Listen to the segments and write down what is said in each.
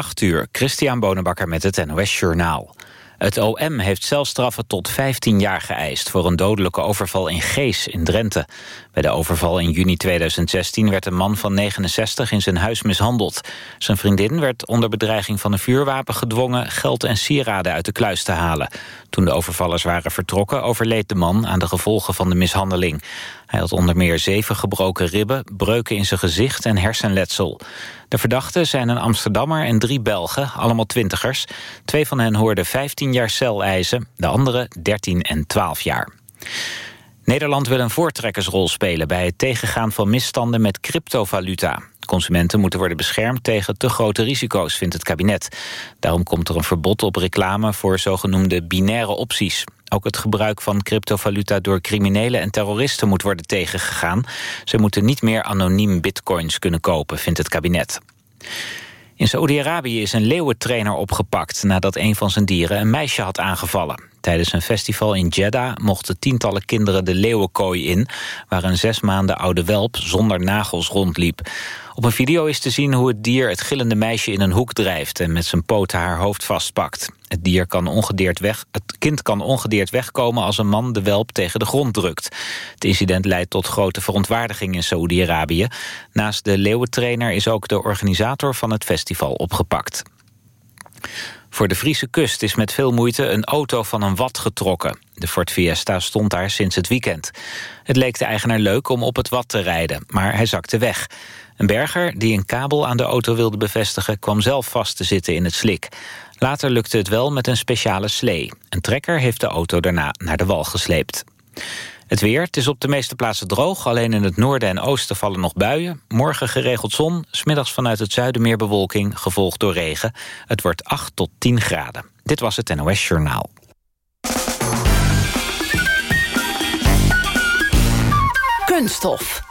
8 uur, Christian Bonenbakker met het NOS Journaal. Het OM heeft celstraffen tot 15 jaar geëist... voor een dodelijke overval in Gees in Drenthe. Bij de overval in juni 2016 werd een man van 69 in zijn huis mishandeld. Zijn vriendin werd onder bedreiging van een vuurwapen gedwongen... geld en sieraden uit de kluis te halen. Toen de overvallers waren vertrokken... overleed de man aan de gevolgen van de mishandeling. Hij had onder meer zeven gebroken ribben, breuken in zijn gezicht en hersenletsel. De verdachten zijn een Amsterdammer en drie Belgen, allemaal twintigers. Twee van hen hoorden 15 jaar cel eisen, de andere 13 en 12 jaar. Nederland wil een voortrekkersrol spelen bij het tegengaan van misstanden met cryptovaluta. Consumenten moeten worden beschermd tegen te grote risico's, vindt het kabinet. Daarom komt er een verbod op reclame voor zogenoemde binaire opties. Ook het gebruik van cryptovaluta door criminelen en terroristen moet worden tegengegaan. Ze moeten niet meer anoniem bitcoins kunnen kopen, vindt het kabinet. In Saoedi-Arabië is een leeuwentrainer opgepakt... nadat een van zijn dieren een meisje had aangevallen. Tijdens een festival in Jeddah mochten tientallen kinderen de leeuwenkooi in... waar een zes maanden oude welp zonder nagels rondliep. Op een video is te zien hoe het dier het gillende meisje in een hoek drijft... en met zijn poten haar hoofd vastpakt. Het, dier kan ongedeerd weg, het kind kan ongedeerd wegkomen als een man de welp tegen de grond drukt. Het incident leidt tot grote verontwaardiging in Saoedi-Arabië. Naast de leeuwentrainer is ook de organisator van het festival opgepakt. Voor de Friese kust is met veel moeite een auto van een wat getrokken. De Ford Fiesta stond daar sinds het weekend. Het leek de eigenaar leuk om op het wat te rijden, maar hij zakte weg. Een berger die een kabel aan de auto wilde bevestigen... kwam zelf vast te zitten in het slik. Later lukte het wel met een speciale slee. Een trekker heeft de auto daarna naar de wal gesleept. Het weer, het is op de meeste plaatsen droog. Alleen in het noorden en oosten vallen nog buien. Morgen geregeld zon, smiddags vanuit het zuiden meer bewolking... gevolgd door regen. Het wordt 8 tot 10 graden. Dit was het NOS Journaal. Kunststof.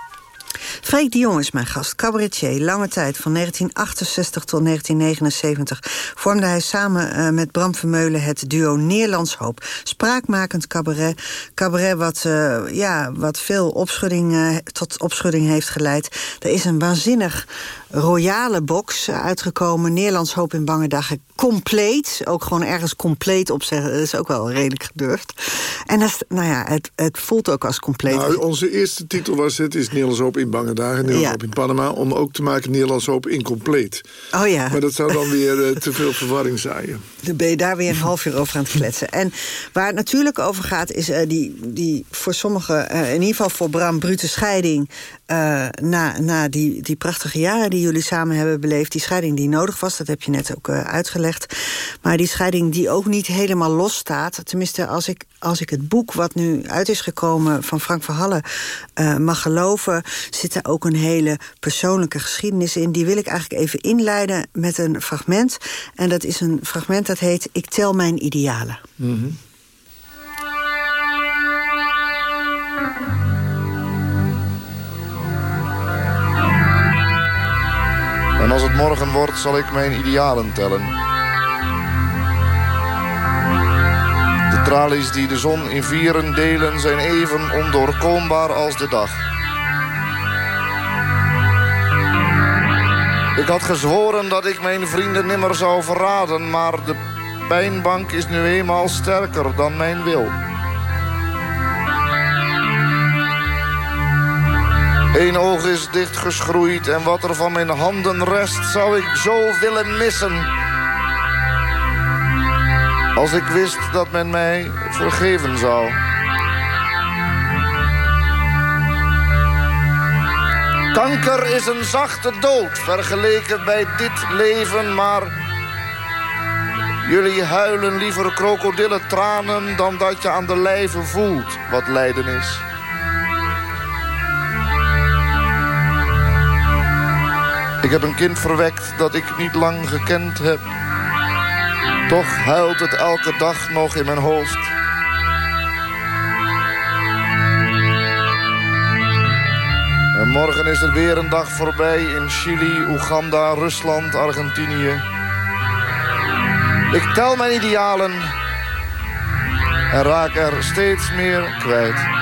Freek de Jong is mijn gast, cabaretier. Lange tijd, van 1968 tot 1979... vormde hij samen uh, met Bram Vermeulen het duo Nederlands Hoop. Spraakmakend cabaret. Cabaret wat, uh, ja, wat veel opschudding, uh, tot opschudding heeft geleid. Er is een waanzinnig royale box uitgekomen. Nederlands Hoop in Bange Dagen compleet. Ook gewoon ergens compleet opzeggen. Dat is ook wel redelijk gedurfd. En dat is, nou ja, het, het voelt ook als compleet. Nou, onze eerste titel was het is Nederlands Hoop in Bange Dagen. Nederlands ja. Hoop in Panama. Om ook te maken Nederlands Hoop incompleet. Oh ja. Maar dat zou dan weer uh, te veel verwarring zaaien. Dan ben je daar weer een half uur over aan het kletsen. En waar het natuurlijk over gaat is uh, die, die voor sommigen... Uh, in ieder geval voor Bram brute scheiding... na, na die, die prachtige jaren die jullie samen hebben beleefd. Die scheiding die nodig was, dat heb je net ook uh, uitgelegd. Maar die scheiding die ook niet helemaal los staat. Tenminste, als ik, als ik het boek wat nu uit is gekomen van Frank Verhalle uh, mag geloven... zit er ook een hele persoonlijke geschiedenis in. Die wil ik eigenlijk even inleiden met een fragment. En dat is een fragment dat heet Ik tel mijn idealen. Mm. En als het morgen wordt, zal ik mijn idealen tellen. De tralies die de zon in vieren delen... zijn even ondoorkombaar als de dag. Ik had gezworen dat ik mijn vrienden nimmer zou verraden... maar de pijnbank is nu eenmaal sterker dan mijn wil. Eén oog is dichtgeschroeid en wat er van mijn handen rest... zou ik zo willen missen. Als ik wist dat men mij vergeven zou. Kanker is een zachte dood vergeleken bij dit leven, maar... Jullie huilen liever krokodillentranen dan dat je aan de lijve voelt wat lijden is. Ik heb een kind verwekt dat ik niet lang gekend heb. Toch huilt het elke dag nog in mijn hoofd. En morgen is er weer een dag voorbij in Chili, Oeganda, Rusland, Argentinië. Ik tel mijn idealen en raak er steeds meer kwijt.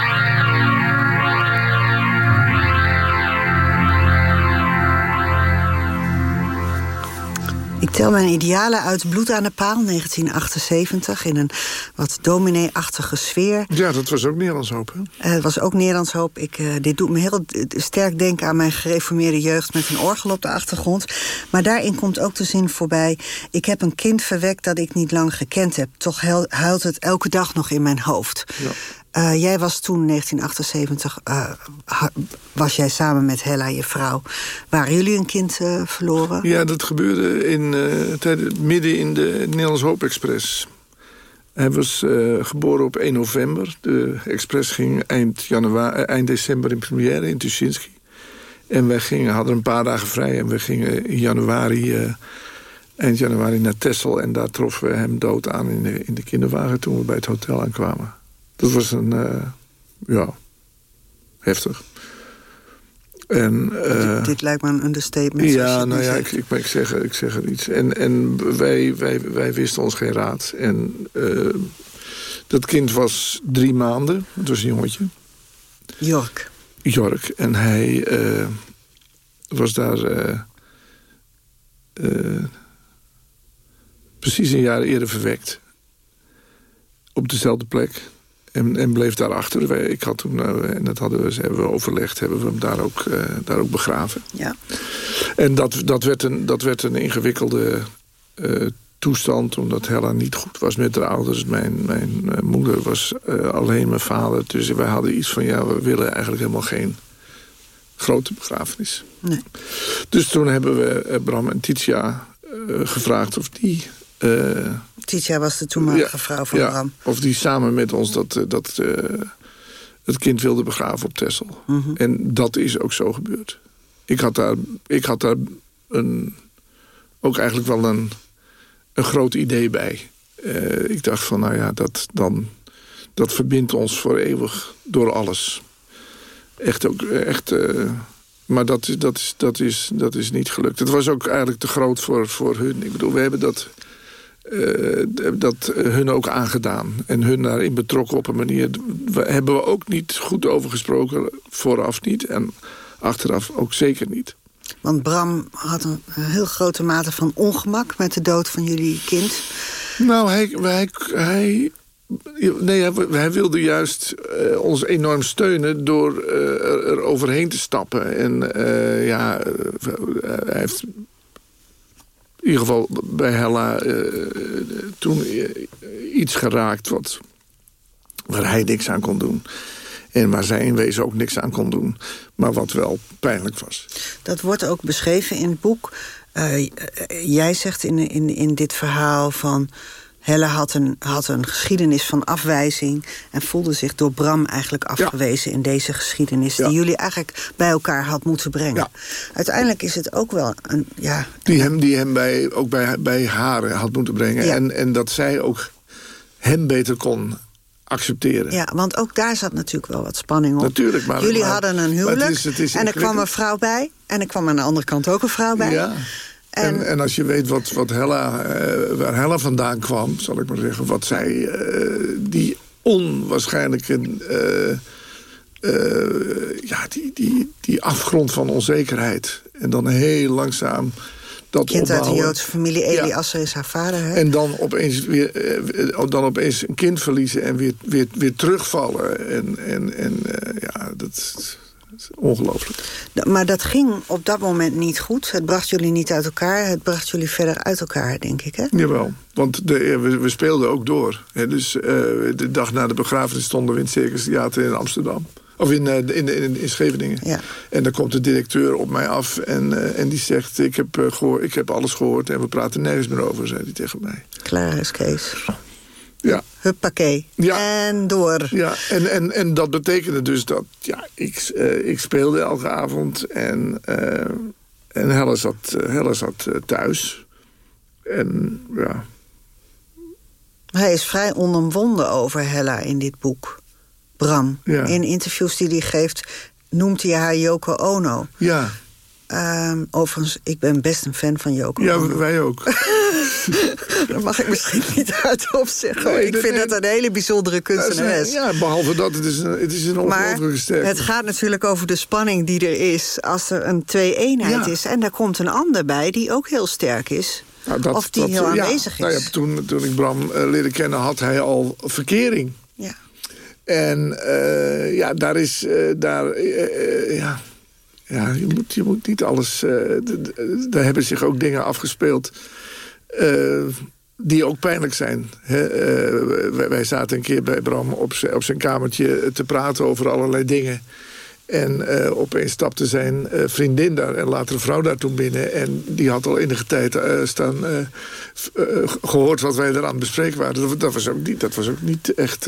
Ik tel mijn idealen uit Bloed aan de Paal, 1978... in een wat dominee-achtige sfeer. Ja, dat was ook Nederlands Hoop, hè? Uh, het was ook Nederlands Hoop. Ik, uh, dit doet me heel sterk denken aan mijn gereformeerde jeugd... met een orgel op de achtergrond. Maar daarin komt ook de zin voorbij... ik heb een kind verwekt dat ik niet lang gekend heb. Toch huilt het elke dag nog in mijn hoofd. Ja. Uh, jij was toen, 1978, uh, was jij samen met Hella, je vrouw. Waren jullie een kind uh, verloren? Ja, dat gebeurde in, midden in de Nederlands Hoop Express. Hij was geboren op 1 november. De Express ging eind, januari, eind december in première in Tuschinski. En wij gingen, hadden een paar dagen vrij en we gingen in januari... eind januari naar Texel en daar troffen we hem dood aan in de, in de kinderwagen... toen we bij het hotel aankwamen. Dat was een, uh, ja, heftig. En, uh, dit, dit, lijkt me een understatement. Ja, nou ja, ik, ik, ik, zeg, ik zeg er iets. En, en wij, wij, wij wisten ons geen raad. En uh, dat kind was drie maanden. Het was een jongetje. Jork. Jork. En hij uh, was daar precies een jaar eerder verwekt. Op dezelfde plek. En, en bleef daarachter. Ik had toen, uh, en dat hadden we, hebben we overlegd, hebben we hem daar ook, uh, daar ook begraven. Ja. En dat, dat, werd een, dat werd een ingewikkelde uh, toestand, omdat Hella niet goed was met haar ouders. Mijn, mijn moeder was alleen mijn vader. Dus wij hadden iets van, ja, we willen eigenlijk helemaal geen grote begrafenis. Nee. Dus toen hebben we Bram en Titia gevraagd of die uh, Titia was de toenmalige vrouw van ja, Bram. Of die samen met ons dat, eh, dat uh, het kind wilde begraven op Texel. Mm -hmm. En dat is ook zo gebeurd. Ik had daar, ik had daar een, ook eigenlijk wel een, een groot idee bij. Uh, ik dacht van, nou ja, dat, dan, dat verbindt ons voor eeuwig door alles. Echt ook, echt... maar dat, dat, is, dat, is, dat is niet gelukt. Het was ook eigenlijk te groot voor, voor hun. Ik bedoel, we hebben dat uh, dat hun ook aangedaan. En hun daarin betrokken op een manier... Hebben we ook niet goed over gesproken. Vooraf niet. En achteraf ook zeker niet. Want Bram had een heel grote mate van ongemak... met de dood van jullie kind. Nou, hij... hij, hij Nee, hij wilde juist uh, ons enorm steunen door uh, er overheen te stappen. En ja, hij heeft ieder geval bij Hella uh, toen iets geraakt wat, waar hij niks aan kon doen. En waar zij in wezen ook niks aan kon doen. Maar wat wel pijnlijk was. Dat wordt ook beschreven in het boek. Uh, jij zegt in, in, in dit verhaal van... Helle had een, had een geschiedenis van afwijzing... en voelde zich door Bram eigenlijk afgewezen in deze geschiedenis... die jullie eigenlijk bij elkaar had moeten brengen. Uiteindelijk is het ook wel een... Ja, die hem, die hem bij, ook bij, bij haar had moeten brengen. En, en dat zij ook hem beter kon accepteren. Ja, want ook daar zat natuurlijk wel wat spanning op. Natuurlijk, maar... Jullie hadden een huwelijk en er kwam een vrouw bij... en er kwam aan de andere kant ook een vrouw bij. Ja. En, en, als je weet wat, wat Hella, uh, waar Hella vandaan kwam, zal ik maar zeggen... wat zij, uh, die onwaarschijnlijke... Uh, ja, die, die, die afgrond van onzekerheid. En dan heel langzaam dat kind opbouwen. uit de Joodse familie, Eli ja. is haar vader. Hè? En dan opeens, weer, dan opeens een kind verliezen en weer, weer, weer terugvallen. En, en, en ja, dat ongelooflijk. Maar dat ging op dat moment niet goed. Het bracht jullie niet uit elkaar. Het bracht jullie verder uit elkaar, denk ik, hè? Jawel, want de, we, we, speelden ook door. Hè. Dus uh, de dag na de begrafenis stonden we in het Circus Theater in Amsterdam. Of in, uh, in, in, in, Scheveningen. Ja. En dan komt de directeur op mij af en, uh, en die zegt... Ik heb, gehoor, ik heb alles gehoord en we praten nergens meer over, zei hij tegen mij. Klaar is Kees. Ja. Huppakee. Ja. En door. Ja, en, en, en dat betekende dus dat ja, ik, uh, ik speelde elke avond en, uh, en Helle zat, uh, Helle zat thuis. En ja. Hij is vrij onomwonden over Hella in dit boek. Bram. Ja. In interviews die hij geeft noemt hij haar Yoko Ono. Ja. Um, overigens, ik ben best een fan van Yoko Ja, ono. wij ook. Daar mag ik misschien niet hardop zeggen. Nee, ik vind nee, dat een hele bijzondere kunstenares. Ja, behalve dat, het is een, het is een ongelooflijke sterk. het gaat natuurlijk over de spanning die er is... als er een twee-eenheid Ja. is. En daar komt een ander bij die ook heel sterk is. Nou, dat- of die dat- heel ja, aanwezig is. Nou ja, toen, toen ik Bram eh, leerde kennen, had hij al verkering. ja. En eh, ja, daar is... eh, daar, ja, ja, je, moet, je moet niet alles... daar hebben zich ook dingen afgespeeld... eh, die ook pijnlijk zijn. Eh, wij, zaten een keer bij Bram op, op zijn kamertje te praten over allerlei dingen. En eh, opeens stapte zijn vriendin daar en later vrouw daar toen binnen. En die had al enige tijd staan, eh, eh, gehoord wat wij eraan bespreken waren. Dat, was, ook niet, dat was ook niet echt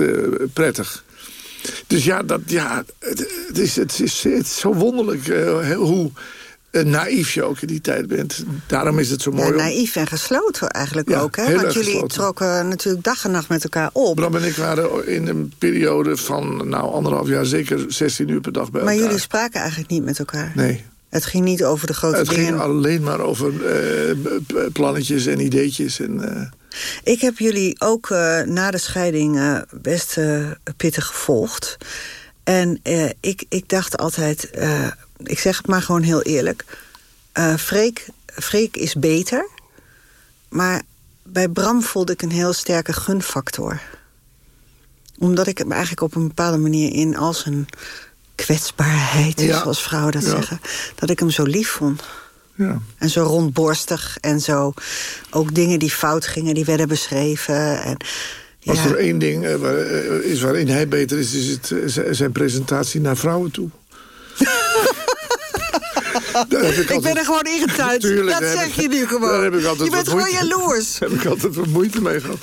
prettig. Dus ja, dat, ja het, het is, het, is, het is zo wonderlijk hoe naïef je ook in die tijd bent. Daarom is het zo mooi. Ja, naïef en gesloten eigenlijk Ja, ook. Hè? Want jullie gesloten. trokken natuurlijk dag en nacht met elkaar op. Bram en ik waren in een periode van nou, anderhalf jaar zeker 16 uur per dag bij maar elkaar. jullie spraken eigenlijk niet met elkaar. Nee, Het ging niet over de grote het dingen. ging alleen maar over eh, plannetjes en ideetjes. En, eh, Ik heb jullie ook eh, na de scheiding best pittig gevolgd. En ik, ik dacht altijd, ik zeg het maar gewoon heel eerlijk... eh Freek, Freek is beter, maar bij Bram voelde ik een heel sterke gunfactor. Omdat ik hem eigenlijk op een bepaalde manier in als een kwetsbaarheid, Ja. zoals vrouwen dat Ja. zeggen... dat ik hem zo lief vond. ja. En zo rondborstig en zo. Ook dingen die fout gingen, die werden beschreven. En, Als ja, er één ding eh, eh, is waarin hij beter is... is het zijn presentatie naar vrouwen toe. Ik ben er gewoon ingetuind. Tuurlijk, dat zeg ik- je nu gewoon. daar heb ik altijd je bent gewoon jaloers. Daar heb ik altijd wat moeite mee gehad.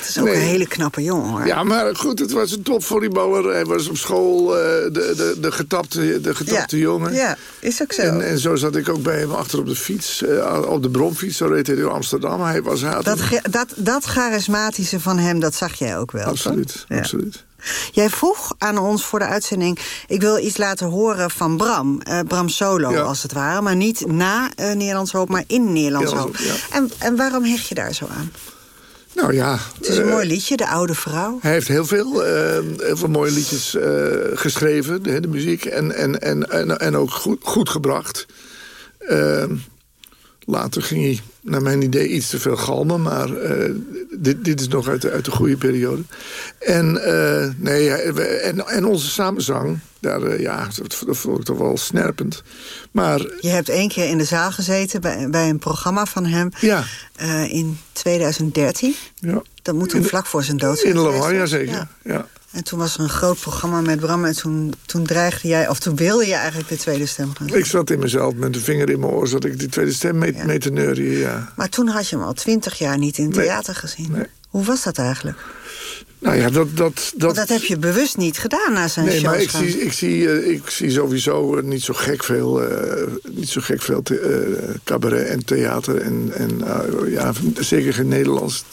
Het is ook Nee. een hele knappe jongen, hoor. Ja, maar goed, het was een topvolleyballer. Hij was op school eh, de, de, de getapte, de getapte jongen. Ja, is ook zo. En, en zo zat ik ook bij hem achter op de fiets, eh, op de bromfiets. Zo reed hij door Amsterdam. Hij was dat, dat, dat charismatische van hem, dat zag jij ook wel. Absoluut? Ja. absoluut. Jij vroeg aan ons voor de uitzending... ik wil iets laten horen van Bram. eh, Bram solo, Ja. als het ware. Maar niet na eh, Nederlands Hoop, maar in Nederlands Hoop. Hoop, En, en waarom hecht je daar zo aan? Nou ja, Het is een eh, mooi liedje, De Oude Vrouw. hij heeft heel veel, eh, heel veel mooie liedjes eh, geschreven, de, de muziek. En, en, en, en, en ook goed, goed gebracht. Eh, later ging hij, naar mijn idee, iets te veel galmen. Maar eh, dit, dit is nog uit de, uit de goede periode. En, nee, en, en onze samenzang, daar, eh, ja, dat, dat vond ik toch wel snerpend. Maar Je hebt één keer in de zaal gezeten bij, bij een programma van hem ja, eh, in 2013. ja. Dat moet toen vlak voor zijn dood zijn in hè? ja zeker. Ja. Ja. En toen was er een groot programma met Bram en toen, toen dreigde jij, of toen wilde je eigenlijk de tweede stem gaan. Ik zat in mezelf met een vinger in mijn oor, zat ik die tweede stem mee, Ja. mee te neurien, ja. Maar toen had je hem al twintig jaar niet in het Nee. theater gezien. Nee. Hoe was dat eigenlijk? Nou ja, dat... dat, dat, dat heb je bewust niet gedaan na zijn Nee, maar ik gaan. zie, ik, zie, eh, ik zie sowieso eh, niet zo gek veel, eh, niet zo gek veel cabaret en theater. En, en ja, zeker geen Nederlands.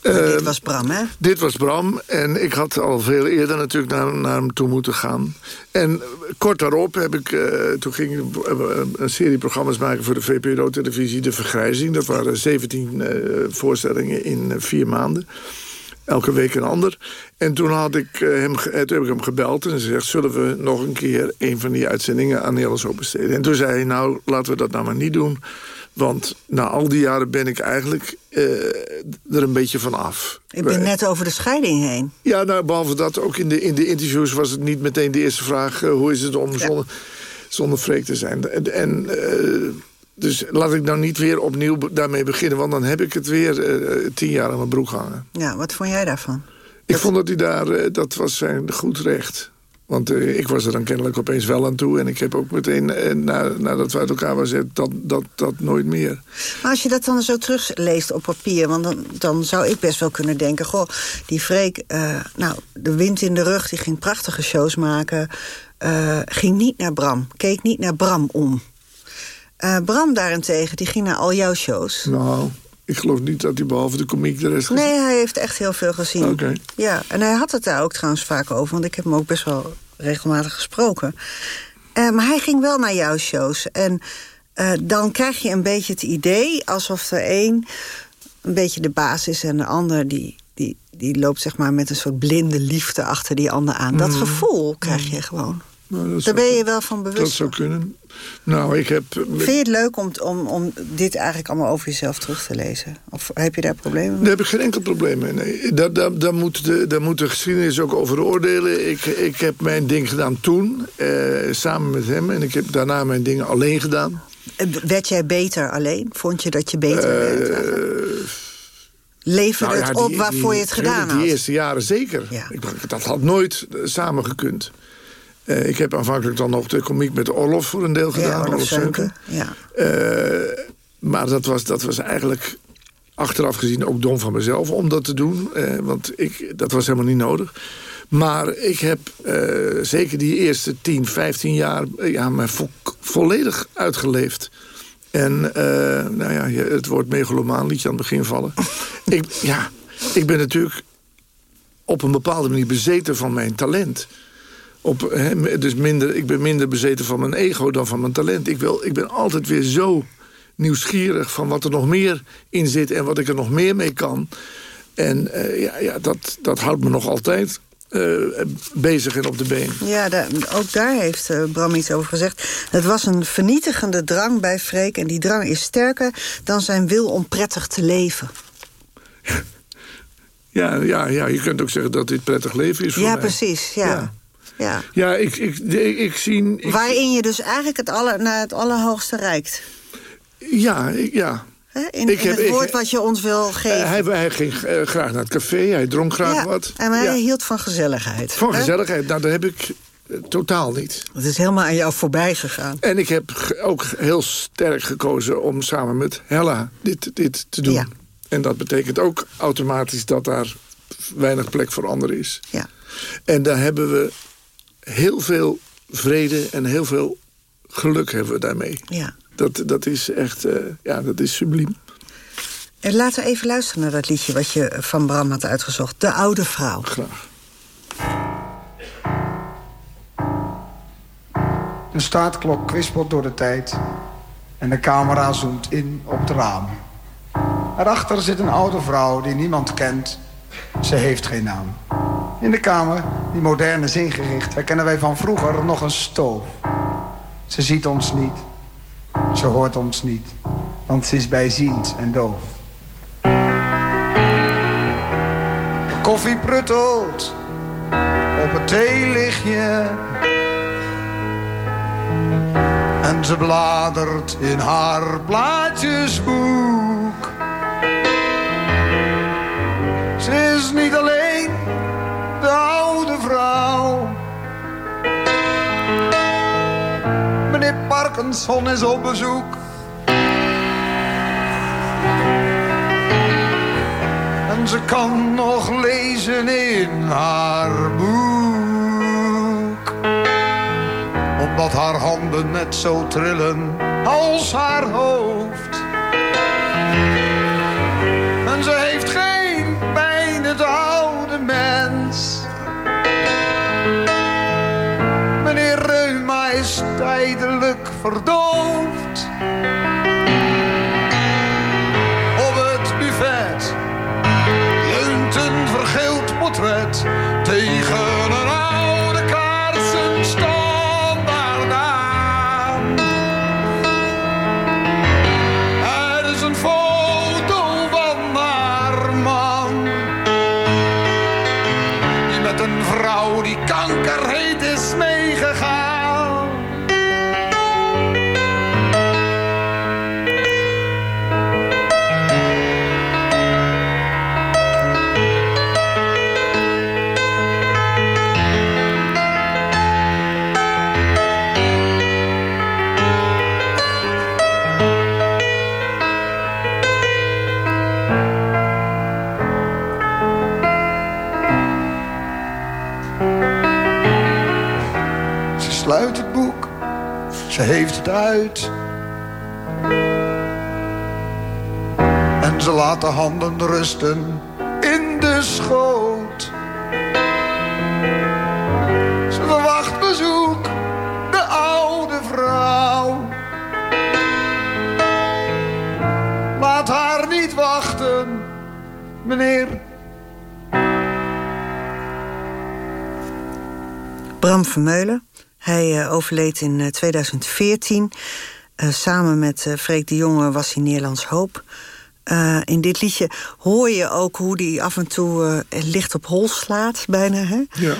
Dit was Bram, hè? Dit was Bram en ik had al veel eerder natuurlijk naar, naar hem toe moeten gaan. En kort daarop heb ik, toen ging ik een serie programma's maken voor de VPRO-televisie, De Vergrijzing. Dat waren 17 eh, voorstellingen in vier maanden. Elke week een ander. En toen, had ik, eh, hem, eh, toen heb ik hem gebeld en gezegd... zullen we nog een keer een van die uitzendingen aan Nederlands besteden. En toen zei hij, nou, laten we dat nou maar niet doen. Want na al die jaren ben ik eigenlijk eh, er een beetje van af. Ik ben net over de scheiding heen. Ja, nou, behalve dat, ook in de, in de interviews was het niet meteen de eerste vraag... hoe is het om zonder, zonder freak te zijn. En, en, dus laat ik nou niet weer opnieuw daarmee beginnen... want dan heb ik het weer eh, tien jaar aan mijn broek hangen. Ja, wat vond jij daarvan? Ik vond dat hij daar, eh, dat was zijn goed recht. Want ik was er dan kennelijk opeens wel aan toe. En ik heb ook meteen, na, nadat we uit elkaar waren, gezegd... Dat, dat, dat nooit meer. Maar als je dat dan zo terugleest op papier... want dan, dan zou ik best wel kunnen denken... goh, die Freek, nou, de wind in de rug... die ging prachtige shows maken... ging niet naar Bram, keek niet naar Bram om. Eh, Bram daarentegen, die ging naar al jouw shows. Nou, ik geloof niet dat hij behalve de komiek de rest... Nee, hij heeft echt heel veel gezien. Oké. Ja, en hij had het daar ook trouwens vaak over... want ik heb hem ook best wel regelmatig gesproken. Eh, maar hij ging wel naar jouw shows. En eh, dan krijg je een beetje het idee... alsof er één een beetje de baas is... en de ander die, die, die loopt zeg maar met een soort blinde liefde achter die ander aan. Dat gevoel krijg je gewoon. Nou, dat Daar zou- ben je wel van bewust. Dat zou kunnen. Nou, ik heb... Vind je het leuk om, om, om dit eigenlijk allemaal over jezelf terug te lezen? Of heb je daar problemen mee? Daar heb ik geen enkel probleem mee. Nee. Daar, daar, daar, moet de, daar moet de geschiedenis ook over oordelen. Ik, ik heb mijn ding gedaan toen, eh, samen met hem. En ik heb daarna mijn dingen alleen gedaan. Eh, Werd jij beter alleen? Vond je dat je beter werd? eigenlijk? Leverde Nou ja, het op waarvoor die- je het gedaan Die had? eerste jaren zeker. Ja. Ik, dacht, dat had nooit eh, samen gekund. Eh, ik heb aanvankelijk dan nog de komiek met Orlof voor een deel gedaan. ja, Orlof. Ja. Eh, maar dat was, dat was eigenlijk achteraf gezien ook dom van mezelf om dat te doen. eh, want ik, dat was helemaal niet nodig. Maar ik heb zeker die eerste 10, 15 jaar ja, me vo volledig uitgeleefd. En nou ja, het woord megalomaan liet je aan het begin vallen. ik, ja, ik ben natuurlijk op een bepaalde manier bezeten van mijn talent. Op, hè, dus minder, ik ben minder bezeten van mijn ego dan van mijn talent. Ik, wil, ik ben altijd weer zo nieuwsgierig van wat er nog meer in zit... en wat ik er nog meer mee kan. En eh, ja, ja, dat, dat houdt me nog altijd eh, bezig en op de been. Ja, daar- ook daar heeft eh, Bram iets over gezegd. Het was een vernietigende drang bij Freek... en die drang is sterker dan zijn wil om prettig te leven. Ja, ja, ja, je kunt ook zeggen dat dit prettig leven is voor ja, mij. precies. Ja. Ja. Ja. Ja, ik, ik, ik, ik zie... Ik, Waarin je dus eigenlijk het aller, naar het allerhoogste reikt. Ja, ik, ja. In, heb- het woord wat je ons wil geven. Eh, hij, hij ging eh, graag naar het café, hij dronk graag ja. wat. En hij Ja. hield van gezelligheid. Van gezelligheid, nou, dat heb ik eh, totaal niet. Het is helemaal aan jou voorbij gegaan. En ik heb ook heel sterk gekozen om samen met Hella dit, dit te doen. Ja. En dat betekent ook automatisch dat daar weinig plek voor anderen is. Ja. En daar hebben we heel veel vrede en heel veel geluk hebben we daarmee. Ja. Dat, dat is echt, eh, ja, dat is subliem. En laten we even luisteren naar dat liedje wat je van Bram had uitgezocht. De Oude Vrouw. Graag. De startklok kwispelt door de tijd en de camera zoomt in op het raam. Erachter zit een oude vrouw die niemand kent. Ze heeft geen naam. In de kamer, die modern is ingericht, herkennen wij van vroeger nog een stoof. Ze ziet ons niet. Ze hoort ons niet, want ze is bijziend en doof. De koffie pruttelt op het theelichtje. En ze bladert in haar blaadjesboek. Ze is niet alleen de oude vrouw. Meneer Parkinson is op bezoek. En ze kan nog lezen in haar boek omdat haar handen net zo trillen als haar hoofd. Tijdelijk verdoofd. Op het buffet leunt een vergeeld portret tegen de handen rusten in de schoot. Ze verwacht bezoek, de oude vrouw. Laat haar niet wachten, meneer. Bram Vermeulen. Hij overleed in 2014. samen met Freek de Jonge was hij Nederlands Hoop. In dit liedje hoor je ook hoe hij af en toe licht op hol slaat, bijna. Hè? Ja.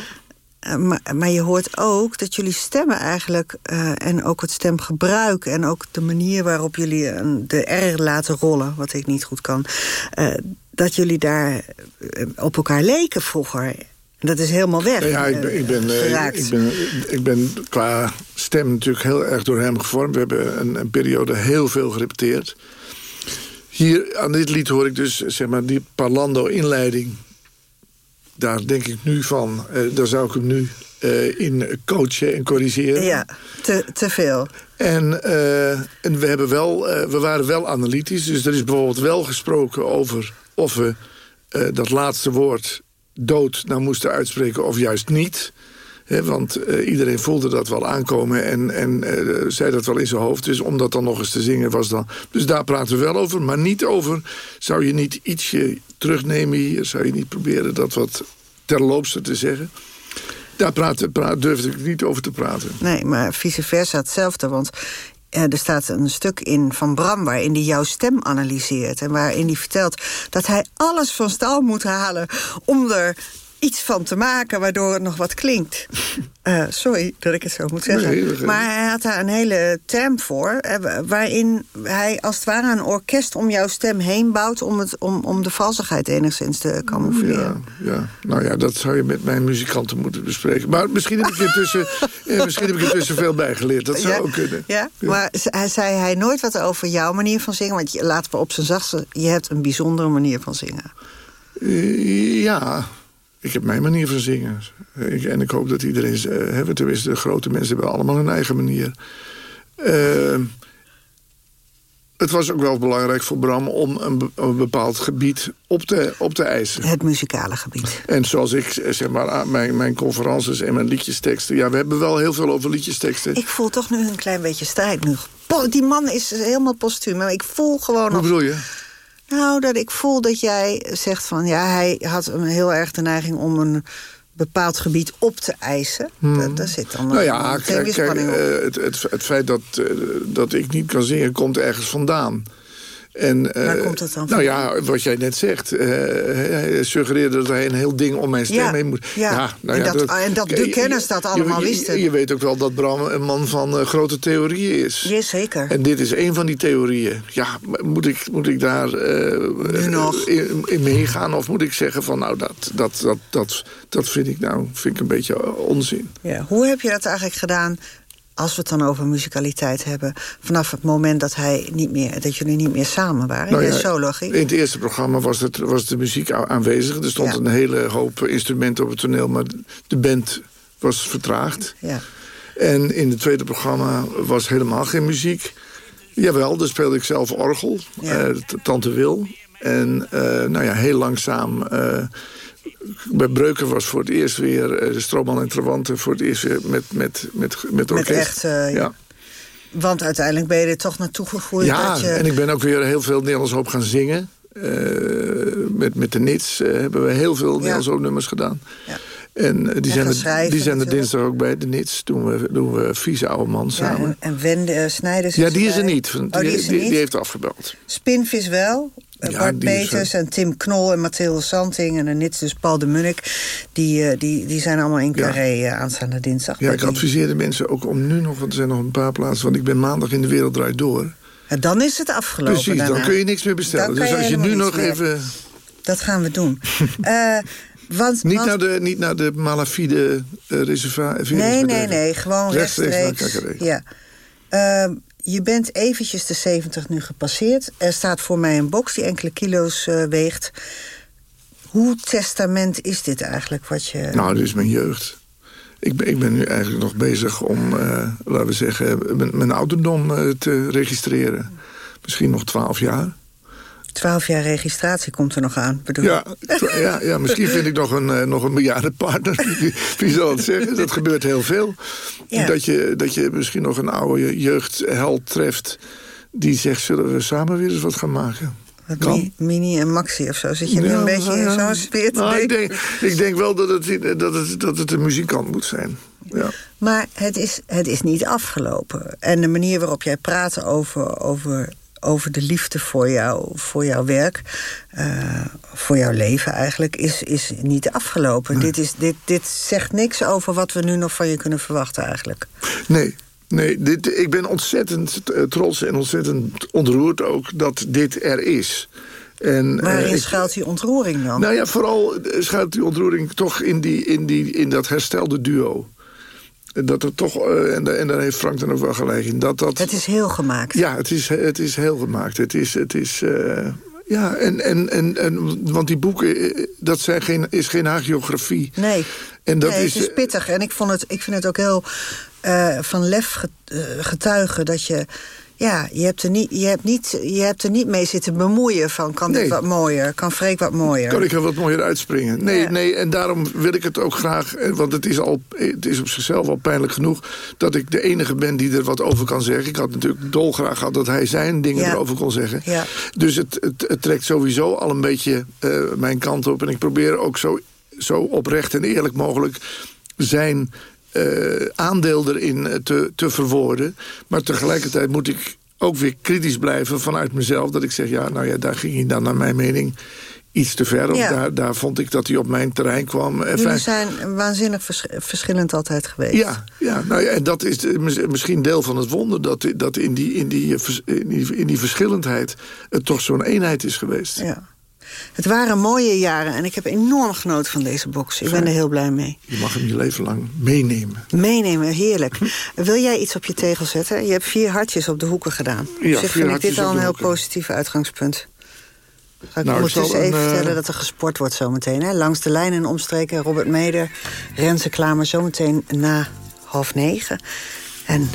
Eh, maar, maar, je hoort ook dat jullie stemmen eigenlijk... Uh, en ook het stemgebruik en ook de manier waarop jullie de R laten rollen... wat ik niet goed kan, uh, dat jullie daar op elkaar leken vroeger. Dat is helemaal weg. Ja, ik ben, ik ben, ik ben, ik ben qua stem natuurlijk heel erg door hem gevormd. We hebben een, een periode heel veel gerepeteerd. Hier aan dit lied hoor ik dus zeg maar, die parlando-inleiding daar denk ik nu van, uh, daar zou ik hem nu uh, in coachen en corrigeren. Ja, te, te veel. En, uh, en we, hebben wel, we waren wel analytisch. Dus er is bijvoorbeeld wel gesproken over of we dat laatste woord dood nou moesten uitspreken of juist niet. Want uh, iedereen voelde dat wel aankomen en, en uh, zei dat wel in zijn hoofd. Dus om dat dan nog eens te zingen was dan... Dus daar praten we wel over, maar niet over... zou je niet ietsje terugnemen hier? Zou je niet proberen dat wat terloopste te zeggen? Daar praat, durfde ik niet over te praten. Nee, maar vice versa hetzelfde. Want er staat een stuk in van Bram waarin hij jouw stem analyseert. En waarin hij vertelt dat hij alles van stal moet halen... om er iets van te maken waardoor het nog wat klinkt. Uh, sorry dat ik het zo moet zeggen. maar hij had daar een hele term voor... Eh, waarin hij als het ware een orkest om jouw stem heen bouwt... om, het, om, om de valsigheid enigszins te camoufleren. Ja, ja, nou ja, dat zou je met mijn muzikanten moeten bespreken. Maar misschien heb ik intussen, eh, misschien heb ik veel bijgeleerd. Dat zou ook kunnen. Ja? ja, maar zei hij nooit wat over jouw manier van zingen? Want je, laten we op zijn zachtste... je hebt een bijzondere manier van zingen. Uh, ja, ik heb mijn manier van zingen. Ik, en ik hoop dat iedereen... Uh, tenminste, de grote mensen hebben allemaal hun eigen manier. Uh, het was ook wel belangrijk voor Bram om een, bepaald gebied op te, op te eisen. Het muzikale gebied. En zoals ik eh, zeg maar, mijn, mijn conferences en mijn liedjesteksten... ja, we hebben wel heel veel over liedjesteksten. Ik voel toch nu een klein beetje strijd nu. Die man is helemaal postuum, maar ik voel gewoon... Hoe bedoel je? Nou, dat ik voel dat jij zegt van... ja, hij had een heel erg de neiging om een bepaald gebied op te eisen. Hmm. Daar, zit dan nou ja, kijk, kijk, uh, het, het, het, feit dat, uh, dat ik niet kan zingen komt ergens vandaan. En, Waar komt dat dan Nou ja, wat jij net zegt. Uh, hij suggereerde dat hij een heel ding om mijn stem ja, heen moet. Ja, ja nou en, dat, en dat de kennis dat allemaal je, wisten. Je, weet ook wel dat Bram een man van uh, grote theorieën is. Ja, zeker. En dit is een van die theorieën. Ja, moet ik, moet ik daar nog. In, in, meegaan? Of moet ik zeggen van nou, dat, dat, dat, dat, dat vind ik nou vind ik een beetje onzin. Ja, hoe heb je dat eigenlijk gedaan als we het dan over muzikaliteit hebben... vanaf het moment dat, hij niet meer, dat jullie niet meer samen waren nou ja, solo In het eerste programma was, het, was de muziek aanwezig. Er stond een hele hoop instrumenten op het toneel... maar de band was vertraagd. Ja. En in het tweede programma was helemaal geen muziek. Jawel, daar speelde ik zelf orgel, ja. uh, Tante Wil. En uh, nou ja, heel langzaam... Uh, bij Breuken was voor het eerst weer uh, de Stroomman en Trawante... voor het eerst weer met, met, met, met orkest. Met echt, uh, ja. Want uiteindelijk ben je er toch naartoe gegroeid. Ja, dat je... en ik ben ook weer heel veel Nederlands Hoop gaan zingen. Uh, met, met de Nits hebben we heel veel ja. Nederlands Hoop nummers gedaan. Ja. En die, zijn er, die zijn er dinsdag ook bij de Nits. Doen we, doen we Vieze Oude Man samen. Ja, en Wende Snijders Ja, die is er niet. Die, oh, die, is er niet? die, heeft afgebeld. Spinvis wel. Ja, Bart Peters en Tim Knol en Mathilde Santing... en de Nits dus Paul de Munnik... die, die, die zijn allemaal in Carré ja. aanstaande dinsdag. Ja, ik die... adviseer de mensen ook om nu nog... want er zijn nog een paar plaatsen... want ik ben maandag in de wereld draait door. En dan is het afgelopen Precies, daarna. dan kun je niks meer bestellen. Dus als je nu nog meer... even... Dat gaan we doen. uh, Want, niet, want... Naar de, niet naar de malafide uh, reservatie? Nee, nee, nee. Gewoon rechtstreeks. rechtstreeks ja. Uh, je bent eventjes de 70 nu gepasseerd. Er staat voor mij een box die enkele kilo's uh, weegt. Hoe testament is dit eigenlijk? Wat je... Nou, dit is mijn jeugd. Ik ben, ik ben nu eigenlijk nog bezig om, uh, laten we zeggen, mijn, mijn ouderdom te registreren. Misschien nog 12 jaar. Twaalf jaar registratie komt er nog aan, bedoel ja, ja, ja, misschien vind ik nog een, uh, nog een bejaarde partner. Wie, zal het zeggen? Dat gebeurt heel veel. Ja. Dat, je, dat je misschien nog een oude jeugdheld treft... die zegt, zullen we samen weer eens wat gaan maken? Mi mini en Maxi of zo. Zit je nu ja, een beetje in zo'n sfeer nou, ik, denk, ik denk wel dat het, dat, het, dat het een muzikant moet zijn. Ja. Maar het is, het is niet afgelopen. En de manier waarop jij praat over, over, over de liefde voor, jou, voor jouw werk... Uh, voor jouw leven eigenlijk, is, is niet afgelopen. Dit, is, dit, dit zegt niks over wat we nu nog van je kunnen verwachten eigenlijk. Nee, Nee, dit, ik ben ontzettend trots en ontzettend ontroerd ook dat dit er is. En, Waarin uh, schuilt die ontroering dan? Nou ja, vooral schuilt die ontroering toch in, die, in, die, in dat herstelde duo. Dat er toch, uh, en, en daar heeft Frank dan ook wel gelijk in. Dat, dat, het is heel gemaakt. Ja, het is, het is heel gemaakt. Het is... Het is uh, ja, en, en, en, en, want die boeken, dat zijn geen, is geen hagiografie. Nee, en dat nee, is, het is pittig. En ik, vond het, ik vind het ook heel uh, van lef getuigen dat je ja, je hebt, er niet, je, hebt niet, je hebt er niet mee zitten bemoeien van... kan dit wat mooier, kan Freek wat mooier. Kan ik er wat mooier uitspringen. Nee, nee, en daarom wil ik het ook graag... Eh, want het is, al, het is op zichzelf al pijnlijk genoeg... dat ik de enige ben die er wat over kan zeggen. Ik had natuurlijk dolgraag gehad dat hij zijn dingen erover kon zeggen. Ja. Dus het, het, het, trekt sowieso al een beetje uh, mijn kant op. En ik probeer ook zo, zo oprecht en eerlijk mogelijk... zijn uh, aandeel erin eh, te, te verwoorden. Maar tegelijkertijd moet ik ook weer kritisch blijven vanuit mezelf. Dat ik zeg, ja, nou ja, daar ging hij dan naar mijn mening iets te ver. Of daar, daar vond ik dat hij op mijn terrein kwam. Jullie zijn waanzinnig verschillend altijd geweest. Ja, ja, nou ja, en dat is misschien deel van het wonder... dat, dat in, die, in, die, in, die, in die verschillendheid het toch zo'n eenheid is geweest. Ja. Het waren mooie jaren en ik heb enorm genoten van deze box. Ik ben er heel blij mee. Je mag hem je leven lang meenemen. Meenemen, heerlijk. Wil jij iets op je tegel zetten? Je hebt vier hartjes op de hoeken gedaan. Ja, dus ik vind ik dit al een heel positief uitgangspunt. Ga ik nou, ondertussen even uh... vertellen dat er gesport wordt zometeen. Hè? Langs de lijn en omstreken. Robert Meder, Renze Klamer zometeen na half negen. En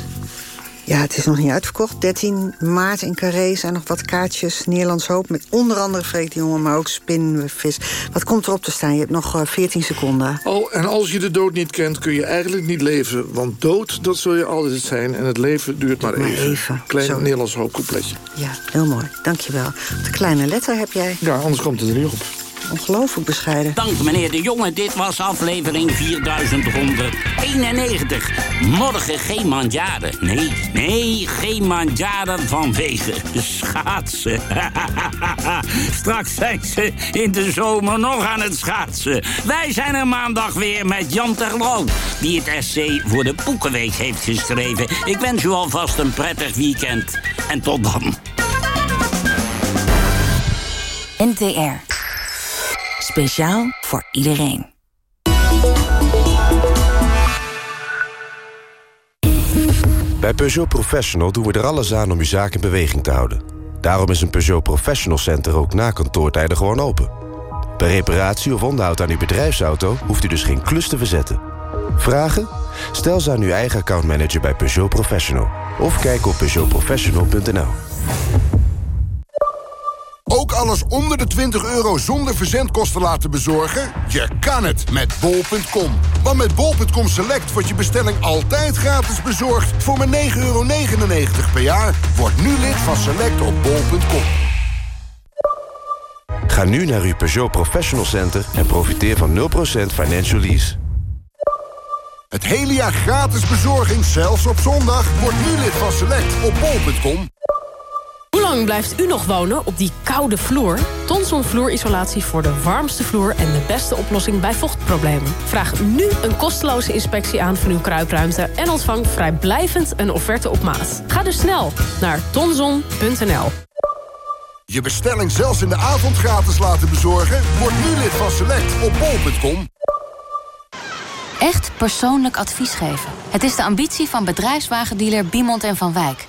ja, het is nog niet uitverkocht. 13 maart in Carré zijn nog wat kaartjes. Nederlands Hoop met onder andere Freek de Jongen, maar ook Spinvis. Wat komt erop te staan? Je hebt nog 14 eh, seconden. Oh, en als je de dood niet kent, kun je eigenlijk niet leven. Want dood, dat zul je altijd zijn. En het leven duurt maar, maar even. Klein Zo. Nederlands Hoop coupletje. Ja, heel mooi. Dankjewel. De kleine letter heb jij. Ja, anders komt het er niet op. Ongelooflijk bescheiden. Dank meneer de Jonge, dit was aflevering 4191. Morgen geen mandjaren. Nee, nee, geen mandjaren vanwege de schaatsen. Straks zijn ze in de zomer nog aan het schaatsen. Wij zijn er maandag weer met Jan Terlouw... die het essay voor de Boekenweek heeft geschreven. Ik wens u alvast een prettig weekend. En tot dan. NTR. Speciaal voor iedereen. Bij Peugeot Professional doen we er alles aan om uw zaak in beweging te houden. Daarom is een Peugeot Professional Center ook na kantoortijden gewoon open. Bij reparatie of onderhoud aan uw bedrijfsauto hoeft u dus geen klus te verzetten. Vragen? Stel ze aan uw eigen accountmanager bij Peugeot Professional. Of kijk op peugeotprofessional.nl. Alles onder de 20 euro zonder verzendkosten laten bezorgen? Je kan het met bol.com. Want met bol.com Select wordt je bestelling altijd gratis bezorgd... voor maar 9,99 euro per jaar. Word nu lid van Select op bol.com. Ga nu naar uw Peugeot Professional Center en profiteer van 0% financial lease. Het hele jaar gratis bezorging, zelfs op zondag. Word nu lid van Select op bol.com. Lang blijft u nog wonen op die koude vloer? Tonson vloerisolatie voor de warmste vloer en de beste oplossing bij vochtproblemen. Vraag nu een kosteloze inspectie aan van uw kruipruimte... en ontvang vrijblijvend een offerte op maat. Ga dus snel naar tonson.nl. Je bestelling zelfs in de avond gratis laten bezorgen? Word nu lid van Select op bol.com. Echt persoonlijk advies geven. Het is de ambitie van bedrijfswagendealer Biemond en Van Wijk...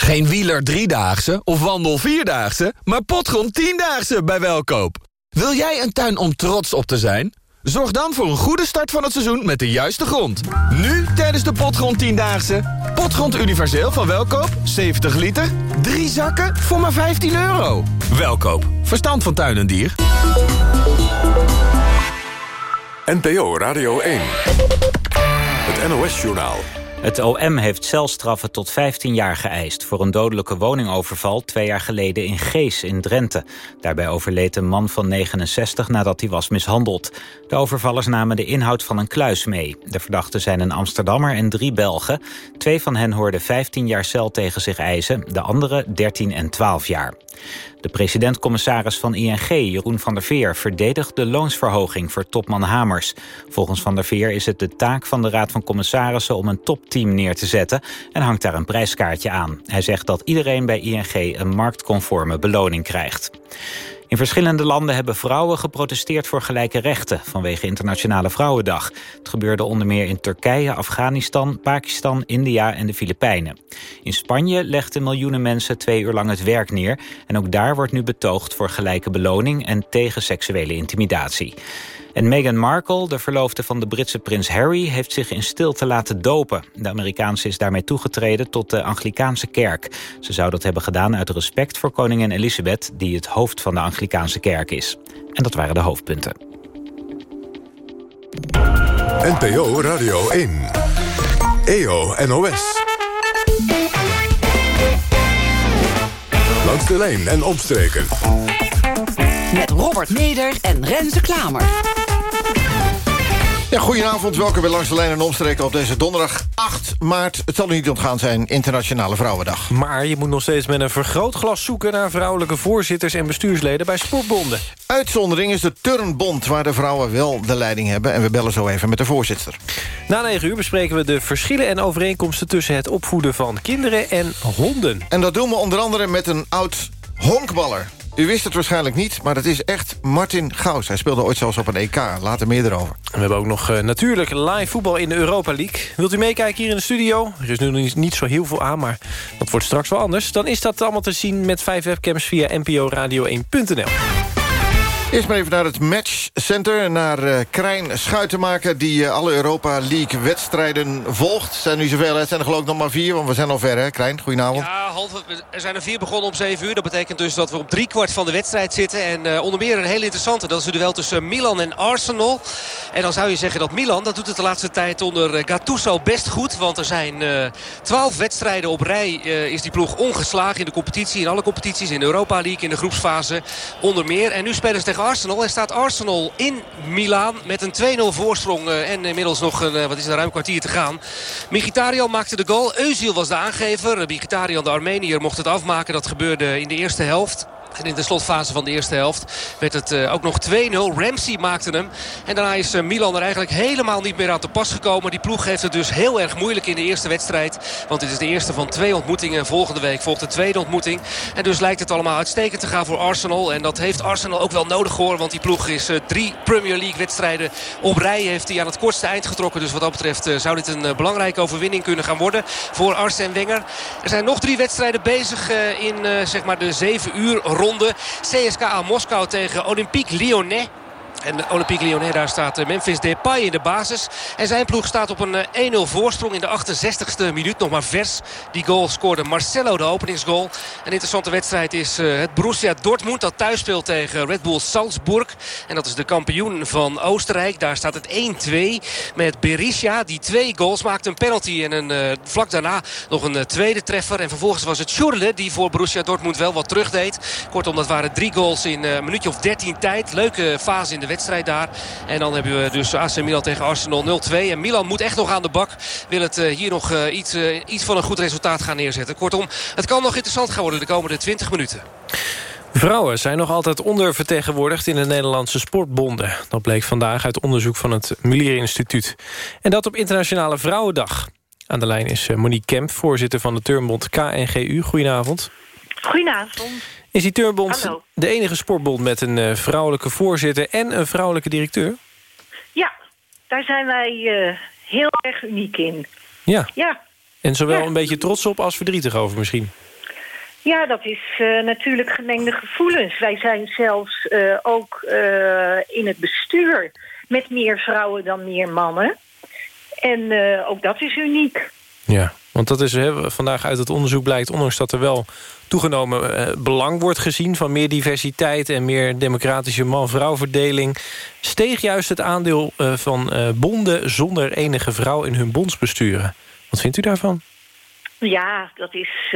Geen wieler driedaagse of wandel vierdaagse, maar potgrond tiendaagse bij Welkoop. Wil jij een tuin om trots op te zijn? Zorg dan voor een goede start van het seizoen met de juiste grond. Nu tijdens de Potgrond 10-daagse. Potgrond universeel van Welkoop, 70 liter. Drie zakken voor maar 15 euro. Welkoop, verstand van tuin en dier. NPO Radio 1. Het NOS-journaal. Het OM heeft celstraffen tot 15 jaar geëist... voor een dodelijke woningoverval twee jaar geleden in Gees in Drenthe. Daarbij overleed een man van 69 nadat hij was mishandeld. De overvallers namen de inhoud van een kluis mee. De verdachten zijn een Amsterdammer en drie Belgen. Twee van hen hoorden 15 jaar cel tegen zich eisen, de andere 13 en 12 jaar. De president-commissaris van ING, Jeroen van der Veer... verdedigt de loonsverhoging voor topman Hamers. Volgens van der Veer is het de taak van de Raad van Commissarissen... om een topteam neer te zetten en hangt daar een prijskaartje aan. Hij zegt dat iedereen bij ING een marktconforme beloning krijgt. In verschillende landen hebben vrouwen geprotesteerd voor gelijke rechten vanwege Internationale Vrouwendag. Het gebeurde onder meer in Turkije, Afghanistan, Pakistan, India en de Filipijnen. In Spanje legden miljoenen mensen twee uur lang het werk neer en ook daar wordt nu betoogd voor gelijke beloning en tegen seksuele intimidatie. En Meghan Markle, de verloofde van de Britse prins Harry... heeft zich in stilte laten dopen. De Amerikaanse is daarmee toegetreden tot de Anglikaanse kerk. Ze zou dat hebben gedaan uit respect voor koningin Elizabeth... die het hoofd van de Anglikaanse kerk is. En dat waren de hoofdpunten. NPO Radio 1. EO NOS. Langs de lijn en omstreken. Met Robert Meder en Renze Klamer. Ja, goedenavond, welkom bij Langs de Lijn en Omstreken op deze donderdag 8 maart. Het zal niet ontgaan zijn, Internationale Vrouwendag. Maar je moet nog steeds met een vergrootglas zoeken... naar vrouwelijke voorzitters en bestuursleden bij sportbonden. Uitzondering is de Turnbond, waar de vrouwen wel de leiding hebben. En we bellen zo even met de voorzitter. Na 9 uur bespreken we de verschillen en overeenkomsten... tussen het opvoeden van kinderen en honden. En dat doen we onder andere met een oud honkballer. U wist het waarschijnlijk niet, maar dat is echt Martin Gauws. Hij speelde ooit zelfs op een EK. Later meer erover. We hebben ook nog uh, natuurlijk live voetbal in de Europa League. Wilt u meekijken hier in de studio? Er is nu niet, niet zo heel veel aan, maar dat wordt straks wel anders. Dan is dat allemaal te zien met vijf webcams via nporadio1.nl. Eerst maar even naar het matchcenter, naar uh, Krijn Schuitenmaker... die uh, alle Europa League-wedstrijden volgt. Zijn nu zoveel, het zijn er geloof ik nog maar vier, want we zijn al ver, hè, Krijn? Goedenavond. Ja, half, er zijn er vier begonnen om zeven uur. Dat betekent dus dat we op drie kwart van de wedstrijd zitten. En uh, onder meer een heel interessante, dat is de duel tussen Milan en Arsenal. En dan zou je zeggen dat Milan, dat doet het de laatste tijd onder Gattuso best goed. Want er zijn twaalf wedstrijden op rij, is die ploeg ongeslagen in de competitie. In alle competities, in de Europa League, in de groepsfase onder meer. En nu spelen ze tegen Arsenal. En staat Arsenal in Milaan met een 2-0 voorsprong. Uh, en inmiddels nog een, uh, wat is er, ruim kwartier te gaan. Mkhitaryan maakte de goal. Özil was de aangever. Mkhitaryan, de Armenier, mocht het afmaken. Dat gebeurde in de eerste helft. En in de slotfase van de eerste helft werd het uh, ook nog 2-0. Ramsey maakte hem. En daarna is uh, Milan er eigenlijk helemaal niet meer aan te pas gekomen. Die ploeg heeft het dus heel erg moeilijk in de eerste wedstrijd. Want dit is de eerste van twee ontmoetingen. Volgende week volgt de tweede ontmoeting. En dus lijkt het allemaal uitstekend te gaan voor Arsenal. En dat heeft Arsenal ook wel nodig hoor. Want die ploeg is uh, drie Premier League wedstrijden op rij. Heeft hij aan het kortste eind getrokken. Dus wat dat betreft zou dit een belangrijke overwinning kunnen gaan worden. Voor Arsene Wenger. Er zijn nog drie wedstrijden bezig in zeg maar de zeven uur ronde. CSKA Moskou tegen Olympique Lyonnais. En Olympique Lyonnais, daar staat Memphis Depay in de basis. En zijn ploeg staat op een 1-0 voorsprong in de 68e minuut. Nog maar vers. Die goal scoorde Marcelo, de openingsgoal. Een interessante wedstrijd is het Borussia Dortmund... dat thuis speelt tegen Red Bull Salzburg. En dat is de kampioen van Oostenrijk. Daar staat het 1-2 met Berisha. Die twee goals maakte een penalty. En een, vlak daarna nog een tweede treffer. En vervolgens was het Schurle die voor Borussia Dortmund wel wat terugdeed. Kortom, dat waren drie goals in een minuutje of 13 tijd. Leuke fase in de wedstrijd daar. En dan hebben we dus AC Milan tegen Arsenal 0-2. En Milan moet echt nog aan de bak. Wil het uh, hier nog uh, iets, uh, iets van een goed resultaat gaan neerzetten. Kortom, het kan nog interessant gaan worden de komende 20 minuten. Vrouwen zijn nog altijd ondervertegenwoordigd in de Nederlandse sportbonden. Dat bleek vandaag uit onderzoek van het Mulier Instituut. En dat op Internationale Vrouwendag. Aan de lijn is Monique Kemp, voorzitter van de turnbond KNGU. Goedenavond. Goedenavond. Is die turnbond Hallo. de enige sportbond met een uh, vrouwelijke voorzitter en een vrouwelijke directeur? Ja, daar zijn wij uh, heel erg uniek in. Ja. ja. En zowel ja. een beetje trots op als verdrietig over misschien? Ja, dat is uh, natuurlijk gemengde gevoelens. Wij zijn zelfs ook in het bestuur met meer vrouwen dan meer mannen. En eh, ook dat is uniek. Ja, want dat is hè, vandaag uit het onderzoek blijkt... ondanks dat er wel toegenomen eh, belang wordt gezien... van meer diversiteit en meer democratische man-vrouw verdeling... steeg juist het aandeel eh, van eh, bonden zonder enige vrouw in hun bondsbesturen. Wat vindt u daarvan? Ja, dat is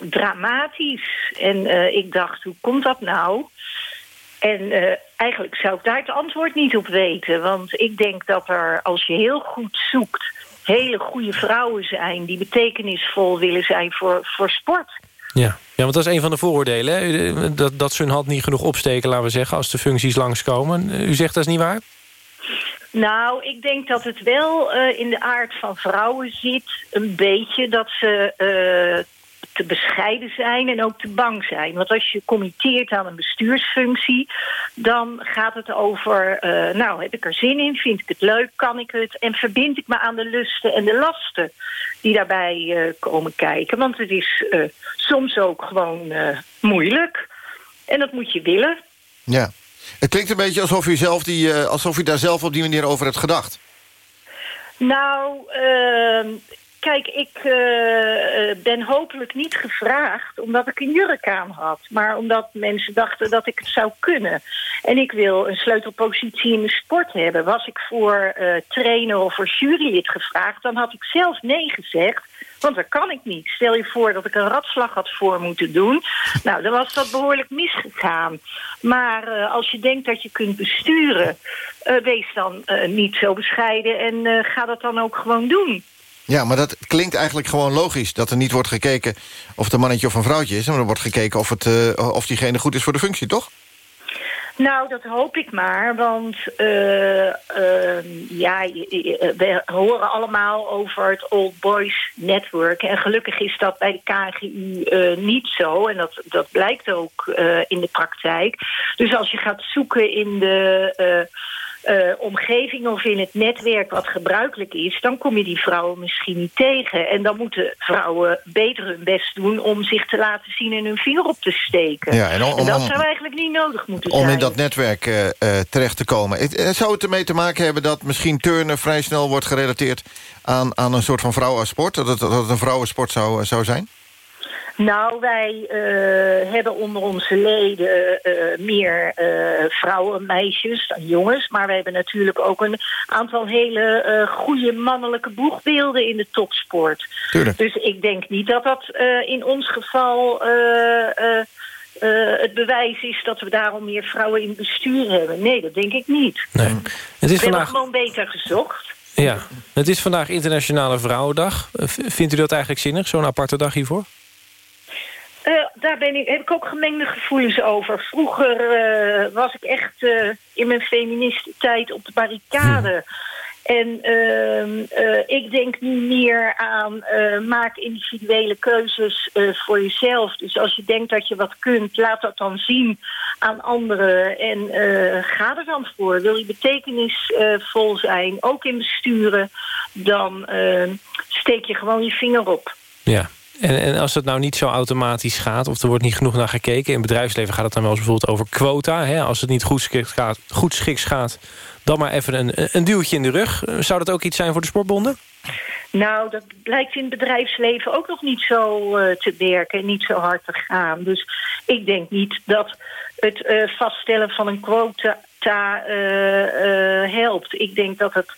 dramatisch. En ik dacht, hoe komt dat nou? En eigenlijk zou ik daar het antwoord niet op weten. Want ik denk dat er, als je heel goed zoekt... hele goede vrouwen zijn... die betekenisvol willen zijn voor, voor sport. Ja. ja, want dat is een van de vooroordelen. Hè? U- Dat, dat ze hun hand niet genoeg opsteken, laten we zeggen... als de functies langskomen. U zegt dat is niet waar? Nou, ik denk dat het wel eh, in de aard van vrouwen zit... een beetje dat ze eh, te bescheiden zijn en ook te bang zijn. Want als je committeert aan een bestuursfunctie... dan gaat het over, eh, nou, heb ik er zin in? Vind ik het leuk? Kan ik het? En verbind ik me aan de lusten en de lasten die daarbij eh, komen kijken? Want het is eh, soms ook gewoon moeilijk. En dat moet je willen. Ja. Het klinkt een beetje alsof u, zelf die, alsof u daar zelf op die manier over hebt gedacht. Nou, ehm, kijk, ik eh, eh, ben hopelijk niet gevraagd omdat ik een jurk aan had. Maar omdat mensen dachten dat ik het zou kunnen. En ik wil een sleutelpositie in de sport hebben. Was ik voor eh, trainer of voor jurylid gevraagd... dan had ik zelf nee gezegd. Want dat kan ik niet. Stel je voor dat ik een ratslag had voor moeten doen. Nou, dan was dat behoorlijk misgegaan. Maar als je denkt dat je kunt besturen... wees dan niet zo bescheiden en ga dat dan ook gewoon doen. Ja, maar dat klinkt eigenlijk gewoon logisch. Dat er niet wordt gekeken of het een mannetje of een vrouwtje is. Maar er wordt gekeken of, het, eh, of diegene goed is voor de functie, toch? Nou, dat hoop ik maar, want eh, ehm, ja, je- we horen allemaal over het Old Boys Network. En gelukkig is dat bij de KGU eh, niet zo. En dat, dat blijkt ook eh, in de praktijk. Dus als je gaat zoeken in de eh, omgeving of in het netwerk wat gebruikelijk is... dan kom je die vrouwen misschien niet tegen. En dan moeten vrouwen beter hun best doen om zich te laten zien en hun vinger op te steken. Ja, en om- en dat zou eigenlijk niet nodig moeten zijn. Om in dat netwerk eh, eh, terecht te komen. Het, zou het ermee te maken hebben dat misschien turnen vrij snel wordt gerelateerd... aan, aan een soort van vrouwensport? Dat het, dat het een vrouwensport zou, zou zijn? Nou, wij eh, hebben onder onze leden eh, meer eh, vrouwen, meisjes dan jongens. Maar we hebben natuurlijk ook een aantal hele goede mannelijke boegbeelden in de topsport. Tuurlijk. Dus ik denk niet dat dat in ons geval het bewijs is dat we daarom meer vrouwen in het bestuur hebben. Nee, dat denk ik niet. Nee. Het is we vandaag... gewoon beter gezocht. Ja, het is vandaag Internationale Vrouwendag. Vindt u dat eigenlijk zinnig, zo'n aparte dag hiervoor? Eh, daar ben ik, heb ik ook gemengde gevoelens over. Vroeger eh, was ik echt eh, in mijn feministentijd op de barricade. En ehm, eh, ik denk nu meer aan maak individuele keuzes voor jezelf. Dus als je denkt dat je wat kunt, laat dat dan zien aan anderen. En ga er dan voor. Wil je betekenisvol zijn, ook in besturen... dan steek je gewoon je vinger op. Ja. En, en als het nou niet zo automatisch gaat... of er wordt niet genoeg naar gekeken... in het bedrijfsleven gaat het dan wel eens bijvoorbeeld over quota. Hè? Als het niet goed schiks gaat, goed schiks gaat... dan maar even een, een duwtje in de rug. Zou dat ook iets zijn voor de sportbonden? Nou, dat blijkt in het bedrijfsleven ook nog niet zo eh, te werken en niet zo hard te gaan. Dus ik denk niet dat het eh, vaststellen van een quota eh, helpt. Ik denk dat het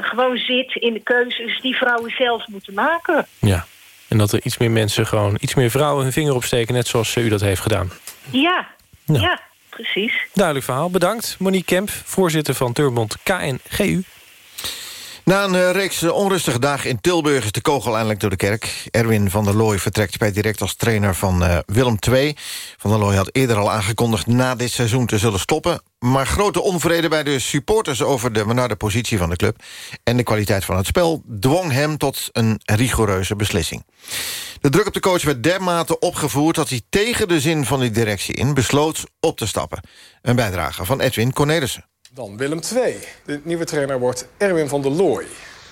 gewoon zit in de keuzes die vrouwen zelf moeten maken. Ja. En dat er iets meer mensen gewoon... iets meer vrouwen hun vinger opsteken... net zoals u dat heeft gedaan. Ja, Ja. ja, precies. Duidelijk verhaal. Bedankt. Monique Kemp, voorzitter van Turbond KNGU. Na een eh, reeks eh, onrustige dagen in Tilburg is de kogel eindelijk door de kerk. Erwin van der Looy vertrekt bij direct als trainer van eh, Willem II. Van der Looy had eerder al aangekondigd na dit seizoen te zullen stoppen. Maar grote onvrede bij de supporters over de benarde positie van de club... en de kwaliteit van het spel dwong hem tot een rigoureuze beslissing. De druk op de coach werd dermate opgevoerd... dat hij tegen de zin van de directie in besloot op te stappen. Een bijdrage van Edwin Cornelissen. Dan Willem II. De nieuwe trainer wordt Erwin van der Looy.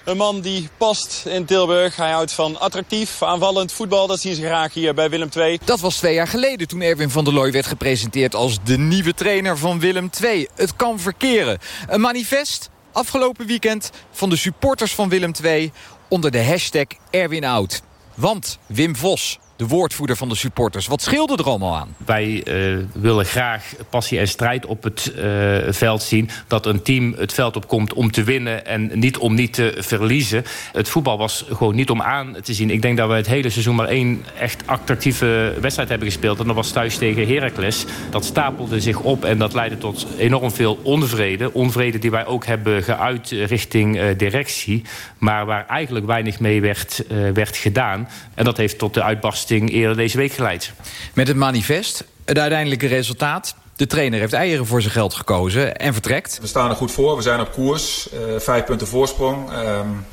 Een man die past in Tilburg. Hij houdt van attractief, aanvallend voetbal. Dat zien ze graag hier bij Willem II. Dat was twee jaar geleden toen Erwin van der Looy werd gepresenteerd... als de nieuwe trainer van Willem II. Het kan verkeren. Een manifest afgelopen weekend van de supporters van Willem II... onder de hashtag Erwin Oud. Want Wim Vos, de woordvoerder van de supporters. Wat scheelde er allemaal aan? Wij uh, willen graag passie en strijd op het uh, veld zien. Dat een team het veld opkomt om te winnen en niet om niet te verliezen. Het voetbal was gewoon niet om aan te zien. Ik denk dat we het hele seizoen maar één echt attractieve wedstrijd hebben gespeeld. En dat was thuis tegen Heracles. Dat stapelde zich op en dat leidde tot enorm veel onvrede. Onvrede die wij ook hebben geuit richting uh, directie. Maar waar eigenlijk weinig mee werd, werd gedaan. En dat heeft tot de uitbarsting eerder deze week geleid. Met het manifest, het uiteindelijke resultaat... De trainer heeft eieren voor zijn geld gekozen en vertrekt. We staan er goed voor, we zijn op koers. Uh, vijf punten voorsprong. Um,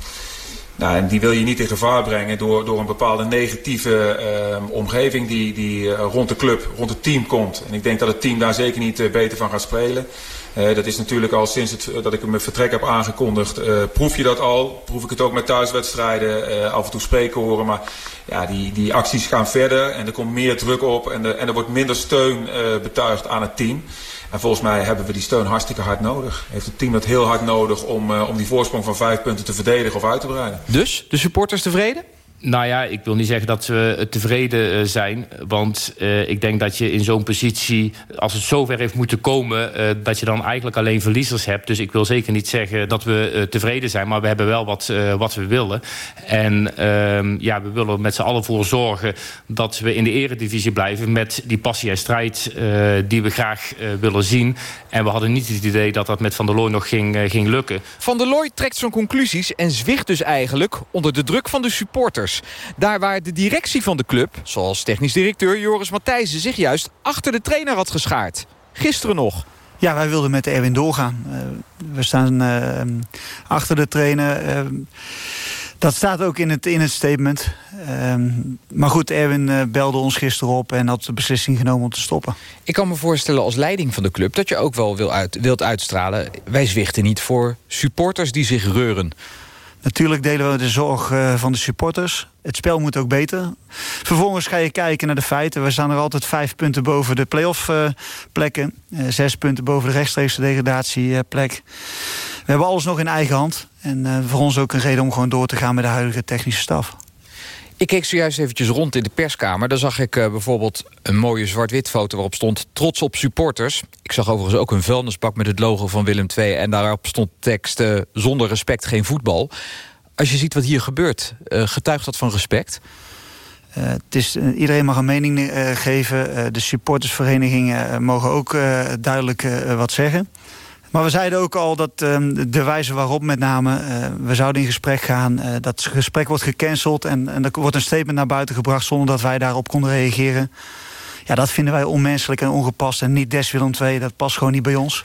nou, en die wil je niet in gevaar brengen door, door een bepaalde negatieve uh, omgeving die, die uh, rond de club, rond het team komt. En ik denk dat het team daar zeker niet uh, beter van gaat spelen. Uh, dat is natuurlijk al sinds het, dat ik mijn vertrek heb aangekondigd, uh, proef je dat al. Proef ik het ook met thuiswedstrijden, uh, af en toe spreken horen. Maar ja, die, die acties gaan verder en er komt meer druk op en, de, en er wordt minder steun uh, betuigd aan het team. En volgens mij hebben we die steun hartstikke hard nodig. Heeft het team dat heel hard nodig om, uh, om die voorsprong van vijf punten te verdedigen of uit te breiden. Dus, de supporters tevreden? Nou ja, ik wil niet zeggen dat we tevreden zijn. Want uh, ik denk dat je in zo'n positie, als het zover heeft moeten komen... Uh, dat je dan eigenlijk alleen verliezers hebt. Dus ik wil zeker niet zeggen dat we tevreden zijn. Maar we hebben wel wat, wat we willen. En ja, we willen met z'n allen voor zorgen dat we in de eredivisie blijven... met die passie en strijd die we graag willen zien. En we hadden niet het idee dat dat met Van der Looy nog ging, ging lukken. Van der Looy trekt zijn conclusies en zwicht dus eigenlijk... onder de druk van de supporters. Daar waar de directie van de club, zoals technisch directeur Joris Matthijssen... zich juist achter de trainer had geschaard. Gisteren nog. Ja, wij wilden met Erwin doorgaan. Uh, we staan uh, achter de trainer. Uh, dat staat ook in het, in het statement. maar goed, Erwin belde ons gisteren op en had de beslissing genomen om te stoppen. Ik kan me voorstellen als leiding van de club dat je ook wel wil uit, wilt uitstralen. Wij zwichten niet voor supporters die zich reuren. Natuurlijk delen we de zorg uh, van de supporters. Het spel moet ook beter. Vervolgens ga je kijken naar de feiten. We staan er altijd vijf punten boven de play-off uh, plekken. Uh, zes punten boven de rechtstreekse degradatieplek. we hebben alles nog in eigen hand. En voor ons ook een reden om gewoon door te gaan met de huidige technische staf. Ik keek zojuist eventjes rond in de perskamer. Daar zag ik uh, bijvoorbeeld een mooie zwart-wit foto waarop stond... trots op supporters. Ik zag overigens ook een vuilnisbak met het logo van Willem II... en daarop stond tekst uh, zonder respect geen voetbal. Als je ziet wat hier gebeurt, uh, getuigt dat van respect? het is, iedereen mag een mening geven. de supportersverenigingen mogen ook duidelijk wat zeggen. Maar we zeiden ook al dat uh, de wijze waarop met name... Uh, we zouden in gesprek gaan, uh, dat gesprek wordt gecanceld... En, en er wordt een statement naar buiten gebracht zonder dat wij daarop konden reageren. Ja, dat vinden wij onmenselijk en ongepast. En niet des Willem II, dat past gewoon niet bij ons.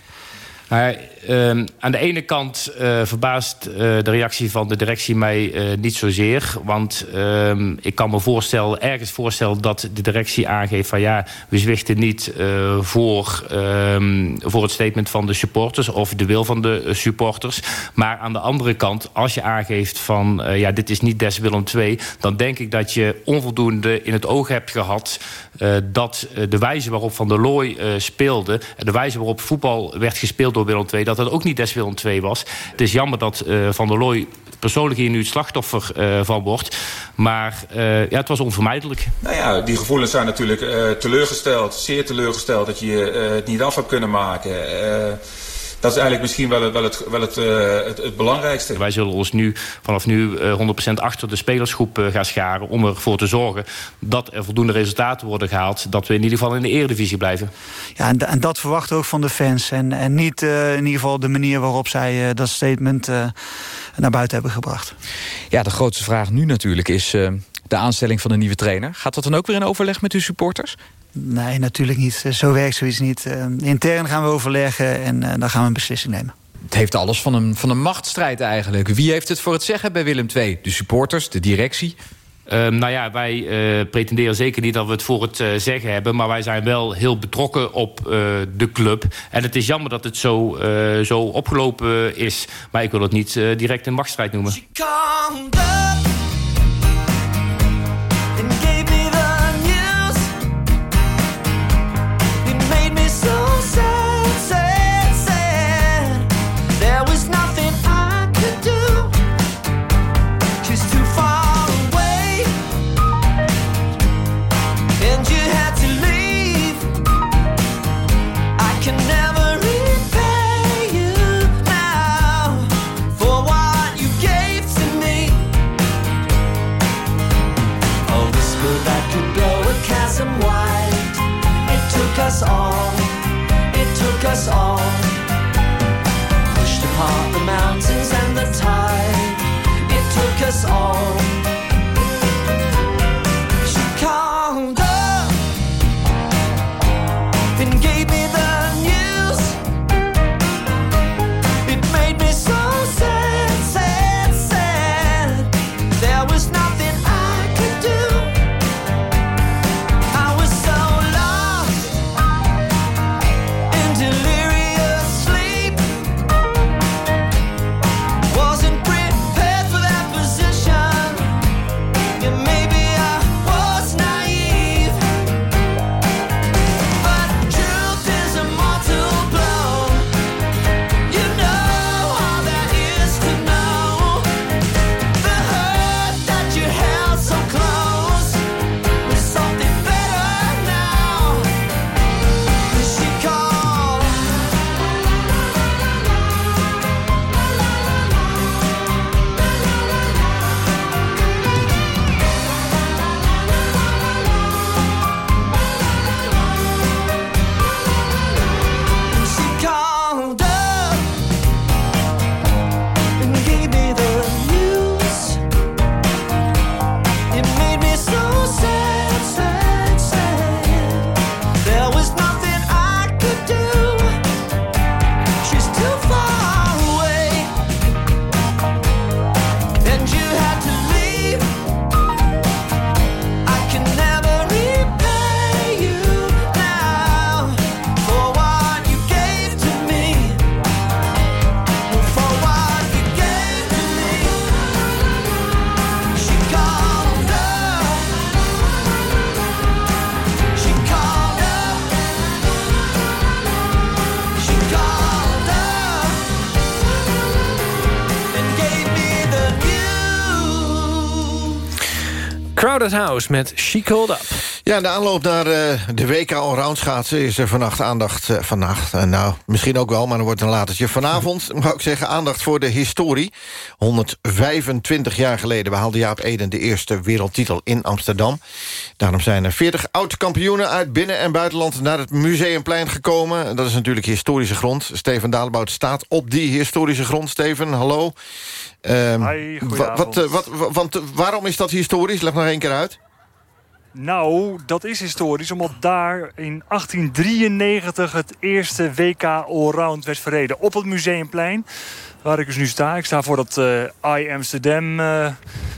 Maar uh, aan de ene kant uh, verbaast uh, de reactie van de directie mij uh, niet zozeer. Want ehm, ik kan me voorstellen, ergens voorstellen dat de directie aangeeft... van ja, we zwichten niet voor, ehm, voor het statement van de supporters... of de wil van de supporters. Maar aan de andere kant, als je aangeeft van... ja, dit is niet des Willem II... dan denk ik dat je onvoldoende in het oog hebt gehad... dat de wijze waarop Van der Looy speelde... de wijze waarop voetbal werd gespeeld door Willem II... dat het ook niet des Willem II was. Het is jammer dat uh, Van der Looy persoonlijk hier nu het slachtoffer uh, van wordt. Maar uh, ja, het was onvermijdelijk. Nou ja, die gevoelens zijn natuurlijk teleurgesteld. Zeer teleurgesteld dat je het niet af hebt kunnen maken dat is eigenlijk misschien wel, het, wel, het, wel het, uh, het, het, belangrijkste. Wij zullen ons nu vanaf nu uh, 100% achter de spelersgroep uh, gaan scharen... om ervoor te zorgen dat er voldoende resultaten worden gehaald... dat we in ieder geval in de eredivisie blijven. Ja, en, en dat verwachten we ook van de fans. En, en niet in ieder geval de manier waarop zij dat statement naar buiten hebben gebracht. Ja, de grootste vraag nu natuurlijk is de aanstelling van een nieuwe trainer. Gaat dat dan ook weer in overleg met uw supporters? Nee, natuurlijk niet. Zo werkt zoiets niet. Uh, intern gaan we overleggen en uh, dan gaan we een beslissing nemen. Het heeft alles van een, van een machtsstrijd eigenlijk. Wie heeft het voor het zeggen bij Willem II? De supporters, de directie? Um, nou ja, wij uh, pretenderen zeker niet dat we het voor het uh, zeggen hebben... maar wij zijn wel heel betrokken op uh, de club. En het is jammer dat het zo, zo opgelopen is. Maar ik wil het niet direct een machtsstrijd noemen. Crowded House met She Called Up. Ja, de aanloop naar uh, de WK Allround schaatsen is er vannacht aandacht. Uh, vannacht, uh, nou, misschien ook wel, maar dan wordt het een latertje. Vanavond, mag ik zeggen, aandacht voor de historie. 125 jaar geleden behaalde Jaap Eden de eerste wereldtitel in Amsterdam. Daarom zijn er 40 oud-kampioenen uit binnen- en buitenland... naar het Museumplein gekomen. Dat is natuurlijk historische grond. Steven Dalebout staat op die historische grond. Steven, hallo. Um, Hi, wat, wat, want waarom is dat historisch? Leg nog één keer uit. Nou, dat is historisch, omdat daar in 1893 het eerste WK Allround werd verreden. Op het Museumplein, waar ik dus nu sta. Ik sta voor dat uh, I Amsterdam uh,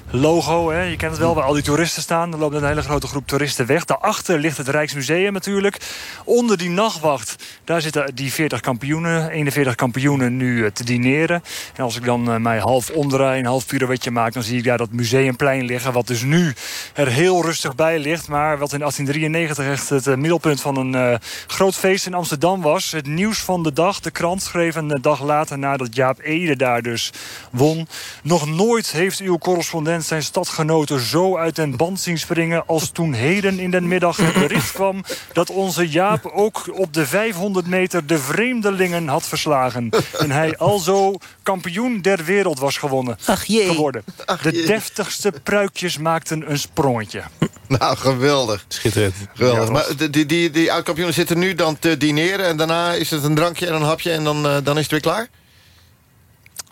logo. Hè. Je kent het wel, waar al die toeristen staan. Er loopt een hele grote groep toeristen weg. Daarachter ligt het Rijksmuseum natuurlijk. Onder die nachtwacht, daar zitten die 40 kampioenen, 41 kampioenen nu uh, te dineren. En als ik dan mij half omdraai, een half pirouetje maak... dan zie ik daar dat museumplein liggen, wat dus nu er heel rustig bij ligt. Maar wat in 1893 echt het middelpunt van een groot feest in Amsterdam was. Het nieuws van de dag. De krant schreef een dag later nadat Jaap Ede daar dus won. Nog nooit heeft uw correspondent zijn stadgenoten zo uit den band zien springen... als toen heden in den middag het bericht kwam... dat onze Jaap ook op de 500 meter de vreemdelingen had verslagen. En hij alzo kampioen der wereld was gewonnen, Ach jee. geworden. de deftigste pruikjes maakten een sprongetje. Nou, geweldig. Schitterend. Geweldig. maar die, die, die oud-kampioenen zitten nu dan te dineren... en daarna is het een drankje en een hapje en dan, uh, dan is het weer klaar?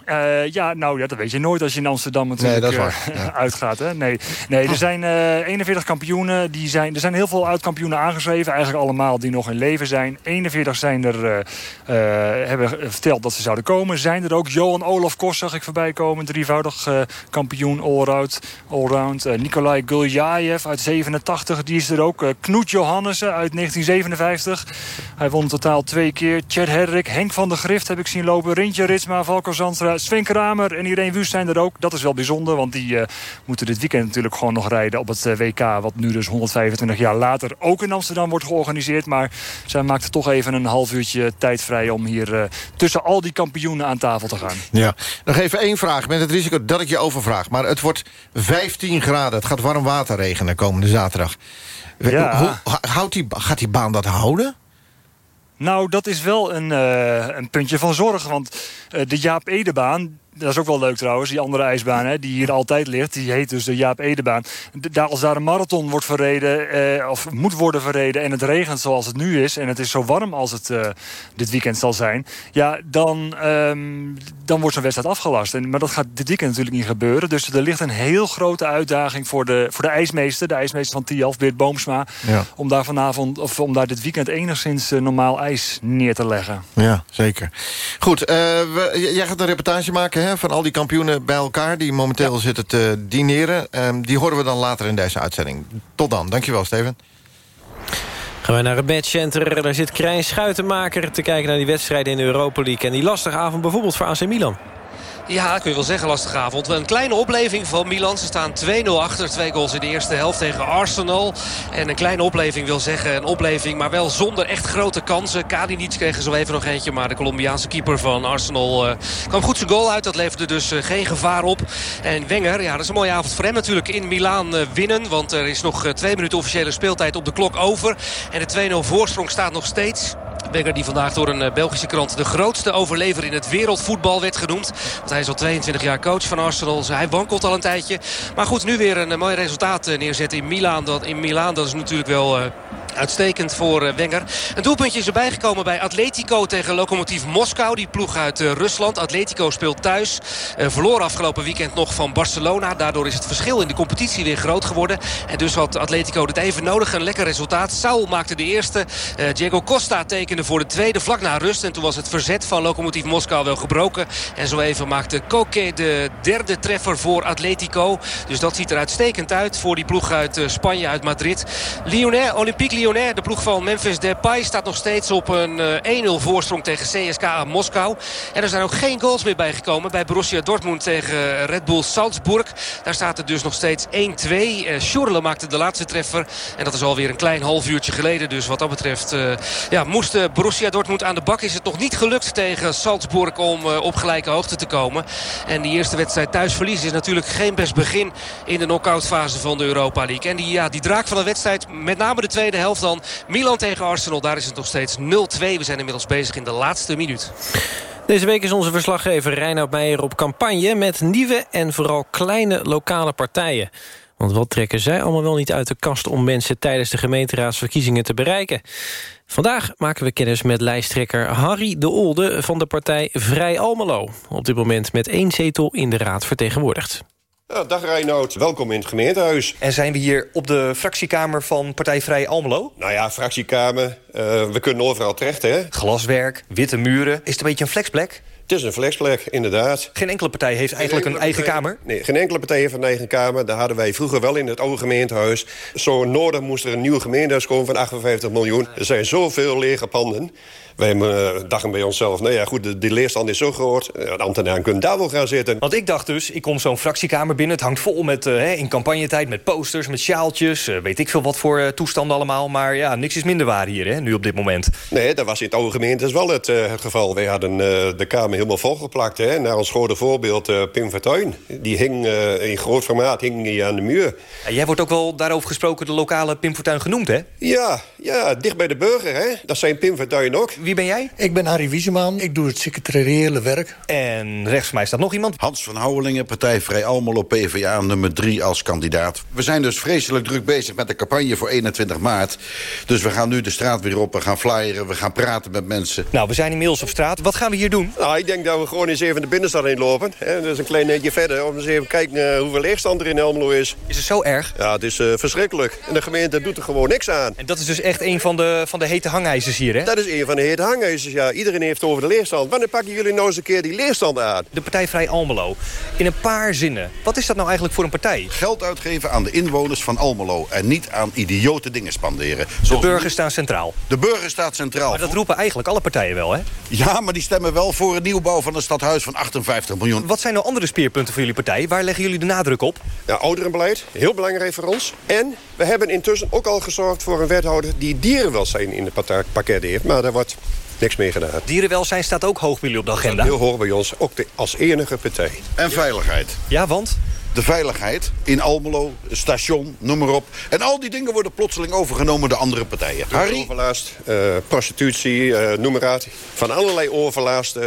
Uh, ja, nou ja, dat weet je nooit als je in Amsterdam natuurlijk nee, dat is waar. Uh, uitgaat. Hè? Nee, nee er zijn uh, 41 kampioenen. Die zijn, er zijn heel veel oud-kampioenen aangeschreven. Eigenlijk allemaal die nog in leven zijn. 41 zijn er, hebben verteld dat ze zouden komen. Zijn er ook Johan Olaf Kos zag ik voorbij komen. Drievoudig kampioen allround. allround. Nikolai Guljaev uit 87, die is er ook. Knoet Johannessen uit 1957. Hij won totaal twee keer. Chad Herrick, Henk van der Grift heb ik zien lopen. Rintje Ritsma, Valko Zandstra, Sven Kramer en Irene Wust zijn er ook. Dat is wel bijzonder, want die uh, moeten dit weekend natuurlijk gewoon nog rijden op het uh, WK. Wat nu dus 125 jaar later ook in Amsterdam wordt georganiseerd. Maar zij maakte toch even een half uurtje tijd vrij om hier tussen al die kampioenen aan tafel te gaan. Ja, nog even één vraag met het risico dat ik je overvraag. Maar het wordt 15 graden. Het gaat warm water regenen komende zaterdag. Ja. Hoe, houdt die, gaat die baan dat houden? Nou, dat is wel een, uh, een puntje van zorg. Want uh, de Jaap Edebaan, dat is ook wel leuk trouwens, die andere ijsbaan hè, die hier altijd ligt. Die heet dus de Jaap Edebaan. Daar, als daar een marathon wordt verreden, eh, of moet worden verreden... en het regent zoals het nu is en het is zo warm als het eh, dit weekend zal zijn... ja, dan, ehm, dan wordt zo'n wedstrijd afgelast. En, maar dat gaat dit weekend natuurlijk niet gebeuren. Dus er ligt een heel grote uitdaging voor de, voor de ijsmeester... de ijsmeester van Tialf, Beert Boomsma... Ja. om daar vanavond, of om daar dit weekend enigszins uh, normaal ijs neer te leggen. Ja, zeker. Goed, uh, we, jij gaat een reportage maken hè, van al die kampioenen bij elkaar... die momenteel ja. zitten te dineren. Um, die horen we dan later in deze uitzending. Tot dan. Dankjewel, Steven. Gaan we naar het matchcenter. Daar zit Krijn Schuitenmaker te kijken naar die wedstrijden in de Europa League. En die lastige avond bijvoorbeeld voor AC Milan. Ja, kun je wel zeggen, lastige avond. Een kleine opleving van Milan. Ze staan 2-0 achter. Twee goals in de eerste helft tegen Arsenal. En een kleine opleving wil zeggen een opleving, maar wel zonder echt grote kansen. Kadinic kreeg er zo even nog eentje, maar de Colombiaanse keeper van Arsenal uh, kwam goed zijn goal uit. Dat leverde dus uh, geen gevaar op. En Wenger, ja, dat is een mooie avond voor hem natuurlijk in Milaan uh, winnen. Want er is nog twee minuten officiële speeltijd op de klok over. En de 2-0 voorsprong staat nog steeds. Die vandaag door een Belgische krant de grootste overlever in het wereldvoetbal werd genoemd. Want hij is al 22 jaar coach van Arsenal. Dus hij wankelt al een tijdje. Maar goed, nu weer een mooi resultaat neerzetten in Milaan. Dat, in Milaan, dat is natuurlijk wel... Uitstekend voor uh, Wenger. Een doelpuntje is erbij gekomen bij Atletico tegen Lokomotiv Moskou. Die ploeg uit uh, Rusland. Atletico speelt thuis. Uh, verloor afgelopen weekend nog van Barcelona. Daardoor is het verschil in de competitie weer groot geworden. En dus had Atletico het even nodig. Een lekker resultaat. Saul maakte de eerste. Diego Costa tekende voor de tweede vlak na rust. En toen was het verzet van Lokomotiv Moskou wel gebroken. En zo even maakte Koke de derde treffer voor Atletico. Dus dat ziet er uitstekend uit voor die ploeg uit Spanje, uit Madrid. Lyonnais, Olympique De ploeg van Memphis Depay... staat nog steeds op een uh, 1-0 voorsprong tegen CSKA Moskou. En er zijn ook geen goals meer bijgekomen bij Borussia Dortmund tegen Red Bull Salzburg. Daar staat het dus nog steeds 1-2. Uh, Schurle maakte de laatste treffer. En dat is alweer een klein half uurtje geleden. Dus wat dat betreft uh, ja, moest Borussia Dortmund aan de bak. Is het nog niet gelukt tegen Salzburg om op gelijke hoogte te komen. En die eerste wedstrijd thuis verliezen is natuurlijk geen best begin... in de knock-out fase van de Europa League. En die, ja, die draak van de wedstrijd, met name de tweede helft dan. Milan tegen Arsenal, daar is het nog steeds 0-2. We zijn inmiddels bezig in de laatste minuut. Deze week is onze verslaggever Reinoud Meijer op campagne... met nieuwe en vooral kleine lokale partijen. Want wat trekken zij allemaal wel niet uit de kast... om mensen tijdens de gemeenteraadsverkiezingen te bereiken? Vandaag maken we kennis met lijsttrekker Harry de Olde... van de partij Vrij Almelo. Op dit moment met één zetel in de raad vertegenwoordigd. Ja, dag Reinoud, welkom in het gemeentehuis. En zijn we hier op de fractiekamer van Partij Vrij Almelo? Nou ja, fractiekamer, uh, we kunnen overal terecht, hè? Glaswerk, witte muren. Is het een beetje een flexplek? Is een flexplek, inderdaad. Geen enkele partij heeft eigenlijk een eigen partij, kamer? Nee, geen enkele partij heeft een eigen kamer. Daar hadden wij vroeger wel in het oude gemeentehuis. Zo nodig moest er een nieuw gemeentehuis komen van 58 miljoen. Er zijn zoveel lege panden. Wij dachten bij onszelf, nou ja, goed, de, de leerstand is zo groot. De ambtenaren kunnen daar wel gaan zitten. Want ik dacht dus, ik kom zo'n fractiekamer binnen. Het hangt vol met, uh, in campagnetijd met posters, met sjaaltjes. Uh, weet ik veel wat voor toestanden allemaal. Maar ja, niks is minder waar hier, hè, nu op dit moment. Nee, dat was in het oude gemeente wel het, het geval. Wij hadden de kamer helemaal volgeplakt. Hè. Naar ons grote voorbeeld Pim Vertuin. Die hing in groot formaat hing die aan de muur. En jij wordt ook wel daarover gesproken de lokale Pim Fortuyn genoemd, hè? Ja, ja, dicht bij de burger, hè. Dat zijn Pim Fortuyn ook. Wie ben jij? Ik ben Harry Wieseman. Ik doe het secretariële werk. En rechts van mij staat nog iemand. Hans van Houwelingen, Partij Vrij Almelo, PvdA nummer 3 als kandidaat. We zijn dus vreselijk druk bezig met de campagne voor 21 maart. Dus we gaan nu de straat weer op, we gaan flyeren, we gaan praten met mensen. Nou, we zijn inmiddels op straat. Wat gaan we hier doen? Nou, ik denk dat we gewoon eens even de binnenstad heen lopen. Hè? Dat is een klein eentje verder. Om eens even te kijken hoeveel leegstand er in Elmelo is. Is het zo erg? Ja, het is verschrikkelijk. En de gemeente doet er gewoon niks aan. En dat is dus echt een van de, van de hete hangijzers hier, hè? Dat is een van de hete hangijzers, ja. Iedereen heeft over de leerstand. Wanneer pakken jullie nou eens een keer die leerstand aan? De Partij Vrij Almelo. In een paar zinnen. Wat is dat nou eigenlijk voor een partij? Geld uitgeven aan de inwoners van Almelo. En niet aan idiote dingen spanderen. De burger staat centraal. De burger staat centraal. Maar dat roepen eigenlijk alle partijen wel, hè? Ja, maar die stemmen wel voor een nieuwbouw van een stadhuis van 58 miljoen. Wat zijn nou andere speerpunten voor jullie partij? Waar leggen jullie de nadruk op? Ja, ouderenbeleid. Heel belangrijk voor ons. En we hebben intussen ook al gezorgd voor een wethouder... die dierenwelzijn in de pakket heeft. Maar daar wordt niks mee gedaan. Dierenwelzijn staat ook hoog bij jullie op de agenda? Heel hoog bij ons, ook als enige partij. En veiligheid. Ja, want? De veiligheid in Almelo, station, noem maar op. En al die dingen worden plotseling overgenomen door andere partijen. Harry? Overlast, uh, prostitutie, uh, noem maar uit. Van allerlei overlast, uh,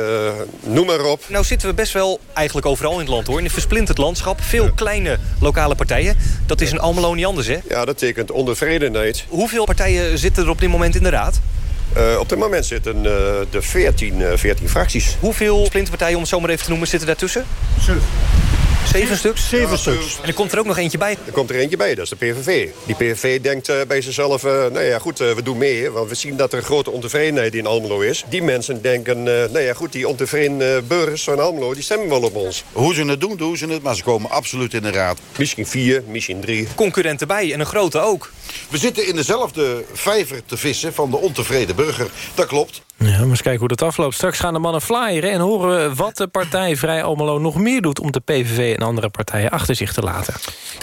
noem maar op. Nou zitten we best wel eigenlijk overal in het land hoor. In een versplinterd landschap. Veel kleine lokale partijen. Dat is in Almelo niet anders hè? Ja, dat tekent ondervredenheid. Hoeveel partijen zitten er op dit moment in de raad? Uh, op dit moment zitten uh, de 14, uh, 14 fracties. Hoeveel splinterpartijen, om het zo maar even te noemen, zitten daartussen? Zeven. Zeven stuks? Zeven stuks. En er komt er ook nog eentje bij? Er komt er eentje bij, dat is de PVV. Die PVV denkt uh, bij zichzelf, uh, nou ja goed, uh, we doen mee. Want we zien dat er grote ontevredenheid in Almelo is. Die mensen denken, nou ja goed, die ontevreden burgers van Almelo... die stemmen wel op ons. Hoe ze het doen, doen ze het, maar ze komen absoluut in de raad. Misschien vier, misschien drie. Concurrenten bij en een grote ook. We zitten in dezelfde vijver te vissen van de ontevreden burger. Dat klopt. Ja, maar eens kijken hoe dat afloopt. Straks gaan de mannen flyeren en horen we wat de partij Vrij Almelo nog meer doet... om de PVV en andere partijen achter zich te laten.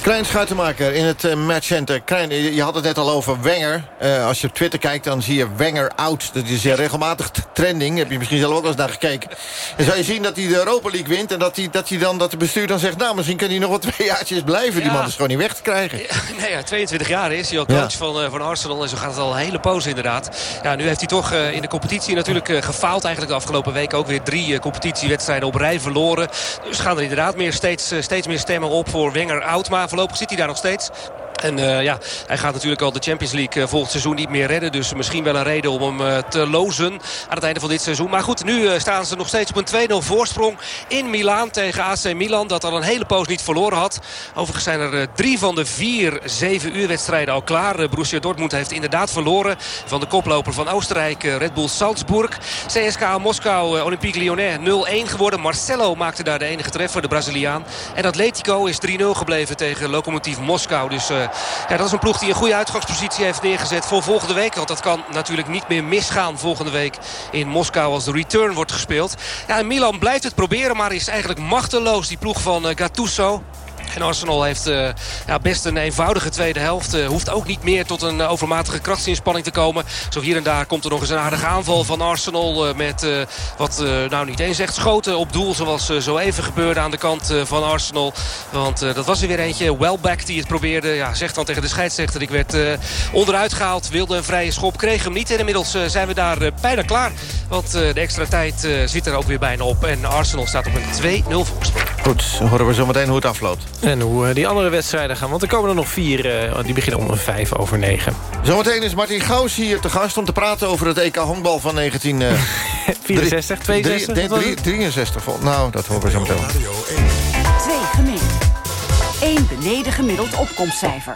Klein schuitenmaker in het uh, matchcenter. Klein, je had het net al over Wenger. Uh, als je op Twitter kijkt, dan zie je Wenger out. Dat is regelmatig trending. Heb je misschien zelf ook al eens naar gekeken. En zou je zien dat hij de Europa League wint... en dat, hij, dat, hij dan, dat de bestuur dan zegt... nou, misschien kan hij nog wat twee jaartjes blijven. Die man is gewoon niet weg te krijgen. Ja, nee, ja, 22 jaar is hij al coach ja. van, van Arsenal. En zo gaat het al een hele poos inderdaad. Ja, nu heeft hij toch in de competitie natuurlijk gefaald. Eigenlijk de afgelopen week ook weer drie competitiewedstrijden op rij verloren. Dus gaan er inderdaad meer steeds, steeds meer stemmen op voor Wenger out. Maar voorlopig zit hij daar nog steeds. En uh, ja, hij gaat natuurlijk al de Champions League uh, volgend seizoen niet meer redden. Dus misschien wel een reden om hem uh, te lozen aan het einde van dit seizoen. Maar goed, nu staan ze nog steeds op een 2-0 voorsprong in Milaan tegen AC Milan. Dat al een hele poos niet verloren had. Overigens zijn er drie van de vier 7 uur wedstrijden al klaar. Borussia Dortmund heeft inderdaad verloren van de koploper van Oostenrijk, Red Bull Salzburg. CSKA Moskou, Olympique Lyonnais 0-1 geworden. Marcelo maakte daar de enige treffer, de Braziliaan. En Atletico is 3-0 gebleven tegen Lokomotief Moskou. Dus ja, dat is een ploeg die een goede uitgangspositie heeft neergezet voor volgende week. Want dat kan natuurlijk niet meer misgaan volgende week in Moskou als de return wordt gespeeld. Ja, en Milan blijft het proberen, maar is eigenlijk machteloos. Die ploeg van uh, Gattuso. En Arsenal heeft ja, best een eenvoudige tweede helft. Uh, hoeft ook niet meer tot een overmatige krachtsinspanning te komen. Zo hier en daar komt er nog eens een aardige aanval van Arsenal. met wat nou niet eens echt schoten op doel. Zoals zo even gebeurde aan de kant van Arsenal. Want dat was er weer eentje. Welbeck die het probeerde. Ja, zegt dan tegen de scheidsrechter. Ik werd onderuit gehaald. Wilde een vrije schop. Kreeg hem niet. En inmiddels zijn we daar bijna klaar. Want de extra tijd zit er ook weer bijna op. En Arsenal staat op een 2-0 voorsprong. Goed, horen we zo meteen hoe het afloopt. En hoe die andere wedstrijden gaan. Want er komen er nog vier. Uh, die beginnen om vijf over negen. Zometeen is Martin Gauws hier te gast om te praten over het EK honkbal van 1964. Uh, 62, 63. Nou, dat horen we zo meteen. Twee gemeen. Eén beneden gemiddeld opkomstcijfer.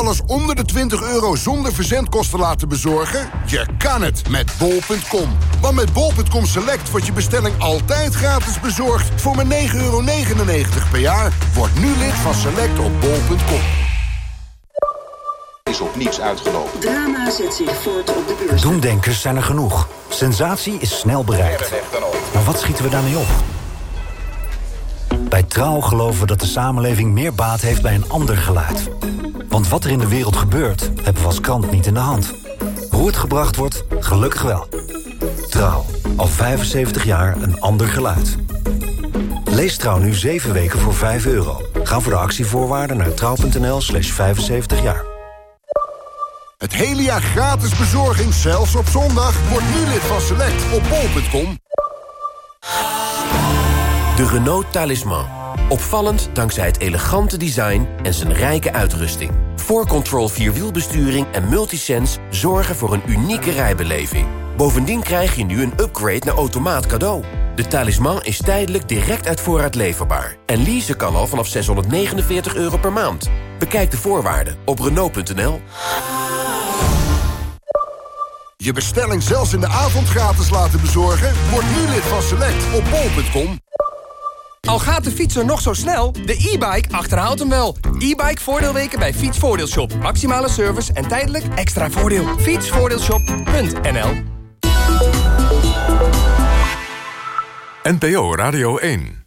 Alles onder de 20 euro zonder verzendkosten laten bezorgen? Je kan het met bol.com. Want met bol.com Select wordt je bestelling altijd gratis bezorgd... voor maar 9,99 euro per jaar. Word nu lid van Select op bol.com. Is op niets uitgelopen. Drama zet zich voort op de beurs. Doemdenkers zijn er genoeg. Sensatie is snel bereikt. Maar wat schieten we daarmee op? Bij Trouw geloven we dat de samenleving meer baat heeft bij een ander geluid. Want wat er in de wereld gebeurt, hebben we als krant niet in de hand. Hoe het gebracht wordt, gelukkig wel. Trouw, al 75 jaar een ander geluid. Lees Trouw nu 7 weken voor 5 euro. Ga voor de actievoorwaarden naar trouw.nl slash 75 jaar. Het hele jaar gratis bezorging, zelfs op zondag. Word nu lid van Select op bol.com. De Renault Talisman. Opvallend dankzij het elegante design en zijn rijke uitrusting. 4Control Vierwielbesturing en Multisense zorgen voor een unieke rijbeleving. Bovendien krijg je nu een upgrade naar automaat cadeau. De talisman is tijdelijk direct uit voorraad leverbaar. En leasen kan al vanaf 649 euro per maand. Bekijk de voorwaarden op Renault.nl. Je bestelling zelfs in de avond gratis laten bezorgen? Word nu lid van Select op bol.com. Al gaat de fietser nog zo snel, de e-bike achterhaalt hem wel. E-bike voordeelweken bij Fietsvoordeelshop. Maximale service en tijdelijk extra voordeel. Fietsvoordeelshop.nl NPO Radio 1